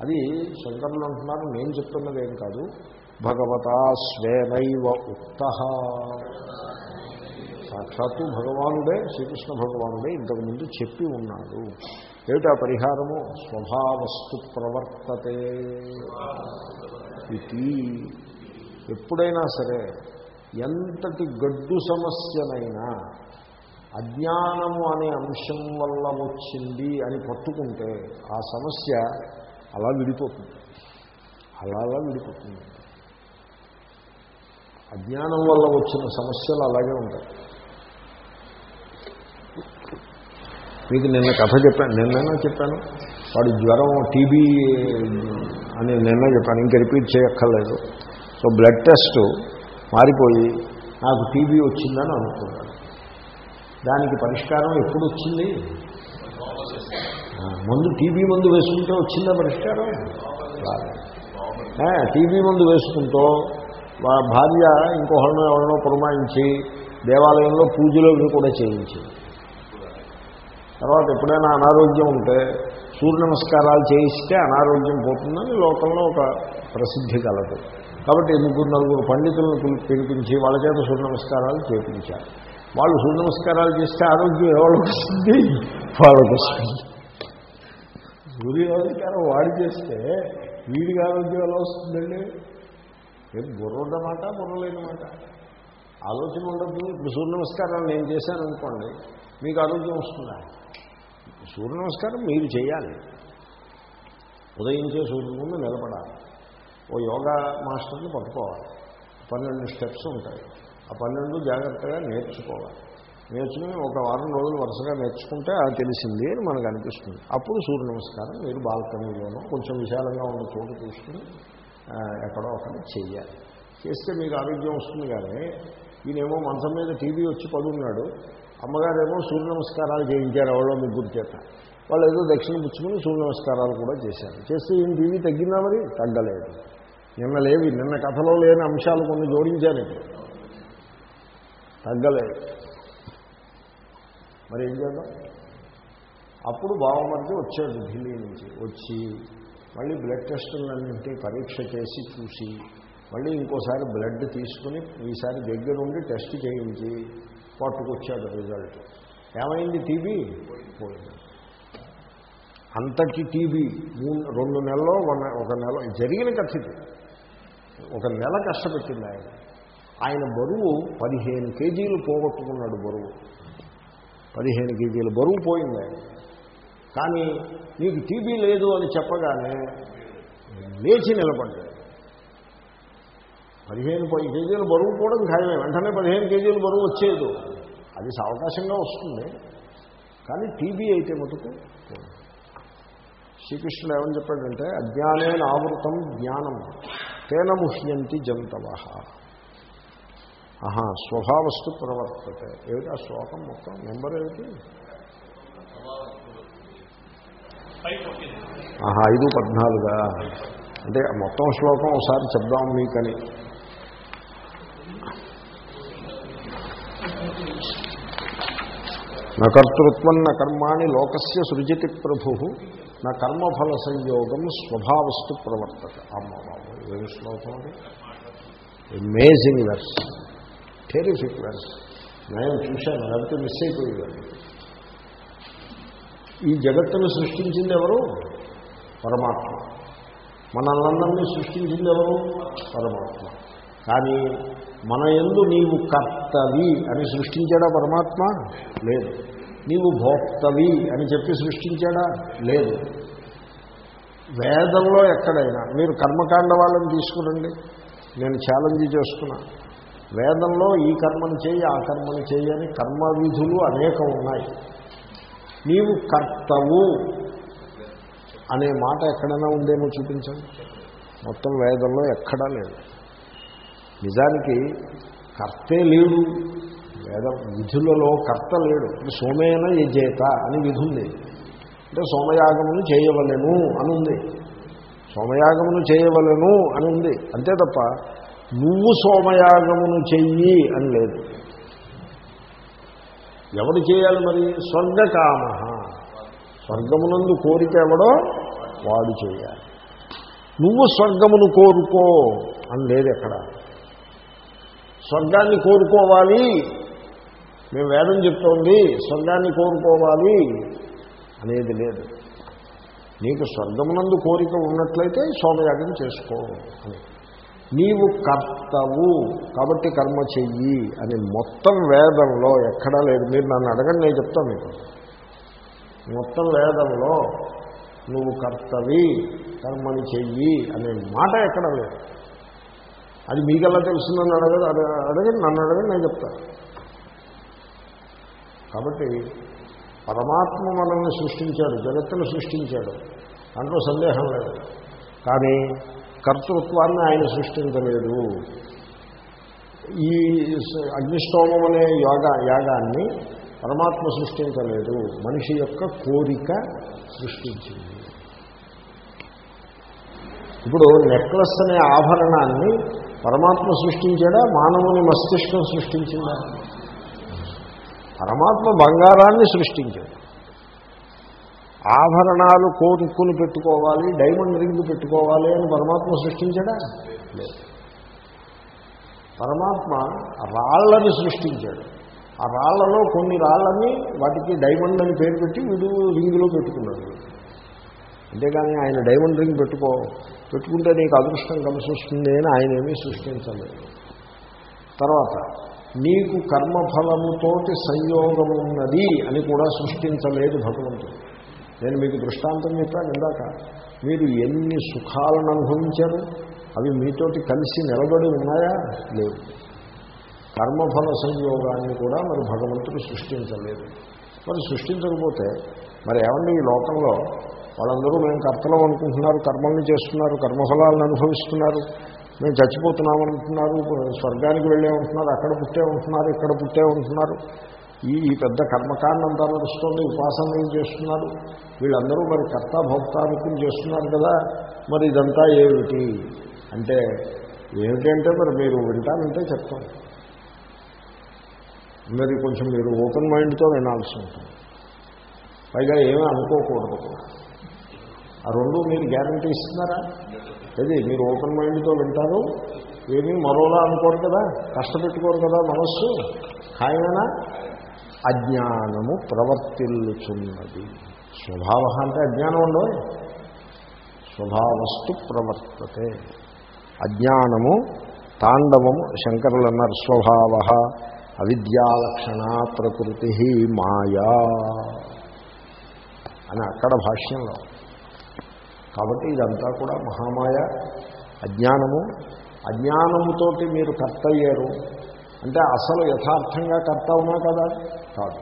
అది శంకరులు అంటున్నారు నేను చెప్తున్నది ఏం కాదు. భగవతా స్వేనైవ ఉక్త. సాక్షాత్తు భగవానుడే శ్రీకృష్ణ భగవానుడే ఇంతకుముందు చెప్పి ఉన్నాడు. ఏమిటా పరిహారము? స్వభావస్తు ప్రవర్తతే. ఇది ఎప్పుడైనా సరే ఎంతటి గడ్డు సమస్యనైనా అజ్ఞానము అనే అంశం వల్ల వచ్చింది అని పట్టుకుంటే ఆ సమస్య అలా విడిపోతుంది. అలా అలా విడిపోతుంది. అజ్ఞానం వల్ల వచ్చిన సమస్యలు అలాగే ఉంటాయి. మీకు నిన్న కథ చెప్పాను. నిన్ననే చెప్పాను? వాడి జ్వరం టీబీ అని నిన్న చెప్పాను. ఇంకా రిపీట్ చేయక్కర్లేదు. సో బ్లడ్ టెస్ట్ మారిపోయి నాకు టీబీ వచ్చిందని అనుకున్నాను. దానికి పరిష్కారం ఎప్పుడు వచ్చింది మందు టీబీ మందు వేసుకుంటే వచ్చిందా పరిష్కారం? టీబీ మందు వేసుకుంటూ భార్య ఇంకొకరినో ఎవరినో పురమాయించి దేవాలయంలో పూజలు కూడా చేయించింది తర్వాత ఎప్పుడైనా అనారోగ్యం ఉంటే సూర్య నమస్కారాలు చేయిస్తే అనారోగ్యం పోతుందని లోకంలో ఒక ప్రసిద్ధి కలదు. కాబట్టి ముగ్గురు నలుగురు పండితులను పిలిపించి వాళ్ళ చేత సూర్య నమస్కారాలు చేపించారు. వాళ్ళు సూర్య నమస్కారాలు చేస్తే ఆరోగ్యం ఎవరికి వస్తుంది? వాళ్ళకి వస్తుంది. సూర్య నమస్కారం వాడి చేస్తే వీడికి ఆరోగ్యం ఎలా వస్తుందండి? ఏం బుర్ర బుర్రలేనమాట ఆలోచన ఉండదు. ఇప్పుడు సూర్య నమస్కారాలు నేను చేశాను అనుకోండి మీకు ఆరోగ్యం వస్తుందా? సూర్య నమస్కారం మీరు చేయాలి. ఉదయించే సూర్యుని ముందు నిలబడాలి. ఓ యోగా మాస్టర్ని పట్టుకోవాలి. పన్నెండు స్టెప్స్ ఉంటాయి. ఆ పన్నెండు జాగ్రత్తగా నేర్చుకోవాలి. నేర్చుకుని ఒక వారం రోజులు వరుసగా నేర్చుకుంటే అది తెలిసింది అని మనకు అనిపిస్తుంది. అప్పుడు సూర్య నమస్కారం మీరు బాల్కనీలోనో కొంచెం విశాలంగా ఉన్న చోటు తీసుకుని ఎక్కడో ఒకటి చెయ్యాలి. చేస్తే మీకు ఆరోగ్యం వస్తుంది కానీ ఈయనేమో మంచం మీద టీవీ వచ్చి పడున్నాడు. అమ్మగారేమో సూర్య నమస్కారాలు చేయించారు ఎవరో ముగ్గురు చేత. వాళ్ళు ఏదో దక్షిణ పుచ్చుకుని సూర్య నమస్కారాలు కూడా చేశారు. చేస్తే ఈయన టీవీ తగ్గిందా మరి? తగ్గలేదు. నిన్న లేవి నిన్న కథలో లేని అంశాలు కొన్ని జోడించాను. తగ్గలేదు. మరి ఏం చేద్దాం? అప్పుడు బావమర్ది వచ్చాడు ఢిల్లీ నుంచి. వచ్చి మళ్ళీ బ్లడ్ టెస్టులన్నింటి పరీక్ష చేసి చూసి మళ్ళీ ఇంకోసారి బ్లడ్ తీసుకుని ఈసారి దగ్గరుండి టెస్ట్ చేయించి పట్టుకొచ్చాడు రిజల్ట్. ఏమైంది టీబీ? పోయింది. అంతటి టీబీ మూడు రెండు నెలలో ఒక నెల జరిగిన కథ ఇది. ఒక నెల కష్టపెట్టింది ఆయన. ఆయన బరువు పదిహేను కేజీలు పోగొట్టుకున్నాడు బరువు. పదిహేను కేజీలు బరువు పోయింది కానీ నీకు టీబీ లేదు అని చెప్పగానే లేచి నిలబడ్డాడు. పదిహేను పది కేజీలు బరువు కూడా ఖాయమే. వెంటనే పదిహేను కేజీలు బరువు వచ్చేది అది సావకాశంగా వస్తుంది. కానీ టీబీ అయితే మటుకు శ్రీకృష్ణుడు ఏమని చెప్పాడంటే అజ్ఞానేన ఆవృతం జ్ఞానం. తేన ముహ్యంతి జంతవ. ఆహా స్వభావస్తు ప్రవర్తత. ఏమిటి ఆ శ్లోకం మొత్తం? నెంబర్ ఏమిటి? ఆహా ఐదు పద్నాలుగా. అంటే మొత్తం శ్లోకం ఒకసారి చెప్దాం మీకని. నా కర్తృత్వం నా కర్మాణి లోకస్య సృజతి ప్రభు. నా కర్మఫల సంయోగం స్వభావస్తు ప్రవర్తత. అమ్మ బాబు ఏమి శ్లోకం అది అమేజింగ్ వెర్స్ టెరిఫిక్ వెర్స్ నేను చూశాను అదంతా మిస్ అయిపోయింది. ఈ జగత్తును సృష్టించింది ఎవరు? పరమాత్మ. మనల్నందరినీ సృష్టించింది ఎవరు? పరమాత్మ. కానీ మన ఎందు నీవు కర్తవి అని సృష్టించాడా పరమాత్మ? లేదు. నీవు భోక్తవి అని చెప్పి సృష్టించాడా? లేదు. వేదంలో ఎక్కడైనా మీరు కర్మకాండ వాళ్ళని తీసుకురండి నేను ఛాలెంజ్ చేస్తున్నా. వేదంలో ఈ కర్మను చేయి ఆ కర్మను చేయి అని కర్మ విధులు అనేకం ఉన్నాయి. నీవు కర్తవు అనే మాట ఎక్కడైనా ఉందేమో చూపించండి. మొత్తం వేదంలో ఎక్కడా లేదు. నిజానికి కర్తే లేడు. వేదం విధులలో కర్త లేడు. సోమేన యజేత అని విధుంది. అంటే సోమయాగమును చేయవలెను అని ఉంది సోమయాగమును చేయవలెను అని ఉంది అంతే తప్ప నువ్వు సోమయాగమును చెయ్యి అని లేదు. ఎవడు చేయాలి మరి? స్వర్గకామ స్వర్గమునందు కోరిక ఎవడో? వాడు చేయాలి. నువ్వు స్వర్గమును కోరుకో అని లేదు ఎక్కడ. స్వర్గాన్ని కోరుకోవాలి. మేము వేదం చెప్తోంది. స్వర్గాన్ని కోరుకోవాలి. అనేది లేదు. నీకు స్వర్గమునందు కోరిక ఉన్నట్లయితే సోమయాగం చేసుకో అని. నీవు కర్తవు కాబట్టి కర్మ చెయ్యి అని మొత్తం వేదంలో ఎక్కడా లేదు. మీరు నన్ను అడగండి నేను చెప్తాను మీకు. మొత్తం వేదంలో నువ్వు కర్తవి కర్మని చెయ్యి అనే మాట ఎక్కడ లేదు. అది మీకెలా తెలుస్తుందని అడగదు. అడగ అడగండి నన్ను అడగండి నేను చెప్తాను కాబట్టి పరమాత్మ మనల్ని సృష్టించాడు జగత్తును సృష్టించాడు. దాంట్లో సందేహం లేదు. కానీ కర్తృత్వాన్ని ఆయన సృష్టించలేదు. ఈ అగ్నిష్టోమం అనే యోగ యాగాన్ని పరమాత్మ సృష్టించలేదు. మనిషి యొక్క కోరిక సృష్టించింది. ఇప్పుడు నెక్లెస్ అనే ఆభరణాన్ని పరమాత్మ సృష్టించాడా? మానవుని మస్తిష్కం సృష్టించిందా? పరమాత్మ బంగారాన్ని సృష్టించాడు. ఆభరణాలు కోరుకుని పెట్టుకోవాలి డైమండ్ రింగ్ పెట్టుకోవాలి అని పరమాత్మ సృష్టించాడా? లేదు. పరమాత్మ రాళ్ళని సృష్టించాడు. ఆ రాళ్ళలో కొన్ని రాళ్ళని వాటికి డైమండ్ అని పేరు పెట్టి వీడు రింగులో పెట్టుకున్నాడు. అంతేగాని ఆయన డైమండ్ రింగ్ పెట్టుకో పెట్టుకుంటే నీకు అదృష్టం కలిసి వస్తుంది అని ఆయన ఏమీ సృష్టించలేదు. తర్వాత నీకు కర్మఫలముతోటి సంయోగం ఉన్నది అని కూడా సృష్టించలేదు భగవంతుడు. నేను మీకు దృష్టాంతం చెప్పాను ఇందాక. మీరు ఎన్ని సుఖాలను అనుభవించారు? అవి మీతోటి కలిసి నిలబడి ఉన్నాయా? లేవు. కర్మఫల సంయోగాన్ని కూడా మరి భగవంతుడు సృష్టించలేదు. మరి సృష్టించకపోతే మరి ఏమండి ఈ లోకంలో? వాళ్ళందరూ మేము కర్తలం అనుకుంటున్నారు కర్మల్ని చేస్తున్నారు కర్మఫలాలను అనుభవిస్తున్నారు. మేము చచ్చిపోతున్నామంటున్నారు స్వర్గానికి వెళ్ళే ఉంటున్నారు అక్కడ పుట్టే ఉంటున్నారు ఇక్కడ పుట్టే ఉంటున్నారు. ఈ ఈ పెద్ద కర్మకాండంతా నడుస్తుంది ఉపాసనలు చేస్తున్నారు? వీళ్ళందరూ మరి కర్త భోక్తానుకుని చేస్తున్నారు కదా మరి ఇదంతా ఏమిటి? అంటే ఏమిటంటే మరి మీరు వింటానంటే చెప్తాం. మరి కొంచెం మీరు ఓపెన్ మైండ్తో వినాల్సి ఉంటుంది. పైగా ఏమీ అనుకోకూడదు. ఆ రెండు మీరు గ్యారంటీ ఇస్తున్నారా? అది మీరు ఓపెన్ మైండ్తో వింటారు. ఏమీ మరోలా అనుకోరు కదా. కష్టపెట్టుకోరు కదా మనస్సు. ఆయన అజ్ఞానము ప్రవర్తిల్లుచున్నది. స్వభావ అంటే అజ్ఞానం ఉండవు. స్వభావస్తు ప్రవర్తతే. అజ్ఞానము తాండవము శంకరులు అన్నారు స్వభావ అవిద్యాలక్షణ ప్రకృతి మాయా అని అక్కడ భాష్యంలో కాబట్టి ఇదంతా కూడా మహామాయ అజ్ఞానము అజ్ఞానముతో మీరు కర్త అయ్యారు అంటే అసలు యథార్థంగా కర్త ఉన్నా కదా కాదు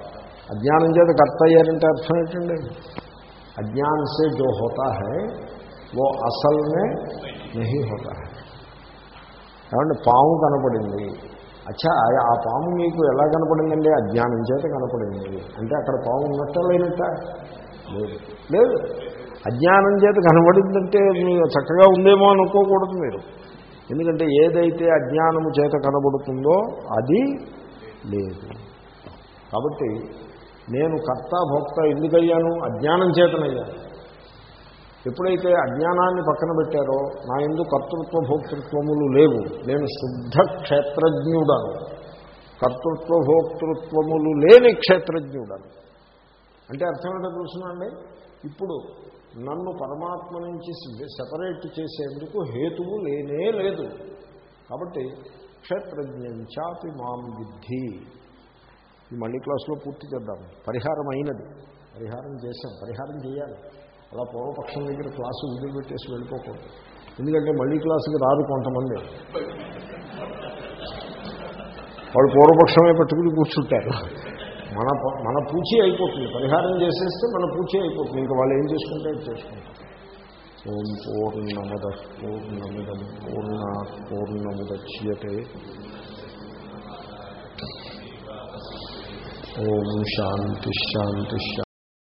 అజ్ఞానం చేత కర్త అయ్యారంటే అర్థం ఏంటండి अज्ञान से जो होता है वो అసల్ में नहीं होता है ఏమంటే పాము కనపడింది అచ్చా ఆ పాము మీకు ఎలా కనపడిందండి అజ్ఞానం చేత కనపడింది అంటే అక్కడ పాము ఉన్నట్ట లేనట్ట లేదు లేదు అజ్ఞానం చేత కనబడిందంటే చక్కగా ఉందేమో అనుకోకూడదు మీరు. ఎందుకంటే ఏదైతే అజ్ఞానము చేత కనబడుతుందో అది లేదు. కాబట్టి నేను కర్త భోక్త ఎందుకయ్యాను? అజ్ఞానం చేతనయ్యాను. ఎప్పుడైతే అజ్ఞానాన్ని పక్కన పెట్టారో నా ఎందు కర్తృత్వ భోక్తృత్వములు లేవు. నేను శుద్ధ క్షేత్రజ్ఞుడను. కర్తృత్వ భోక్తృత్వములు లేని క్షేత్రజ్ఞుడను. అంటే అర్థం ఏంటో చూసినండి ఇప్పుడు నన్ను పరమాత్మ నుంచి సెపరేట్ చేసేందుకు హేతువు లేనే లేదు. కాబట్టి క్షేత్రజ్ఞంచాపి మాం విద్ధి. ఈ మళ్ళీ క్లాస్లో పూర్తి చేద్దాం. పరిహారం అయినది. పరిహారం చేశాం. పరిహారం చేయాలి. అలా పూర్వపక్షం దగ్గర క్లాసు వదిలిపెట్టేసి వెళ్ళిపోకూడదు. ఎందుకంటే మళ్ళీ క్లాసుకి రాదు కొంతమంది. వాళ్ళు పూర్వపక్షమే పెట్టుకుని కూర్చుంటారు. మన మన పూచి అయిపోతుంది. పరిహారం చేసేస్తే మన పూచి అయిపోతుంది. ఇంకా వాళ్ళు ఏం చేసుకుంటే చేసుకుంటారు. ఓం పూర్ణమద పూర్ణమిదం పూర్ణ పూర్ణముద్యతే. ఓం శాంతి శాంతి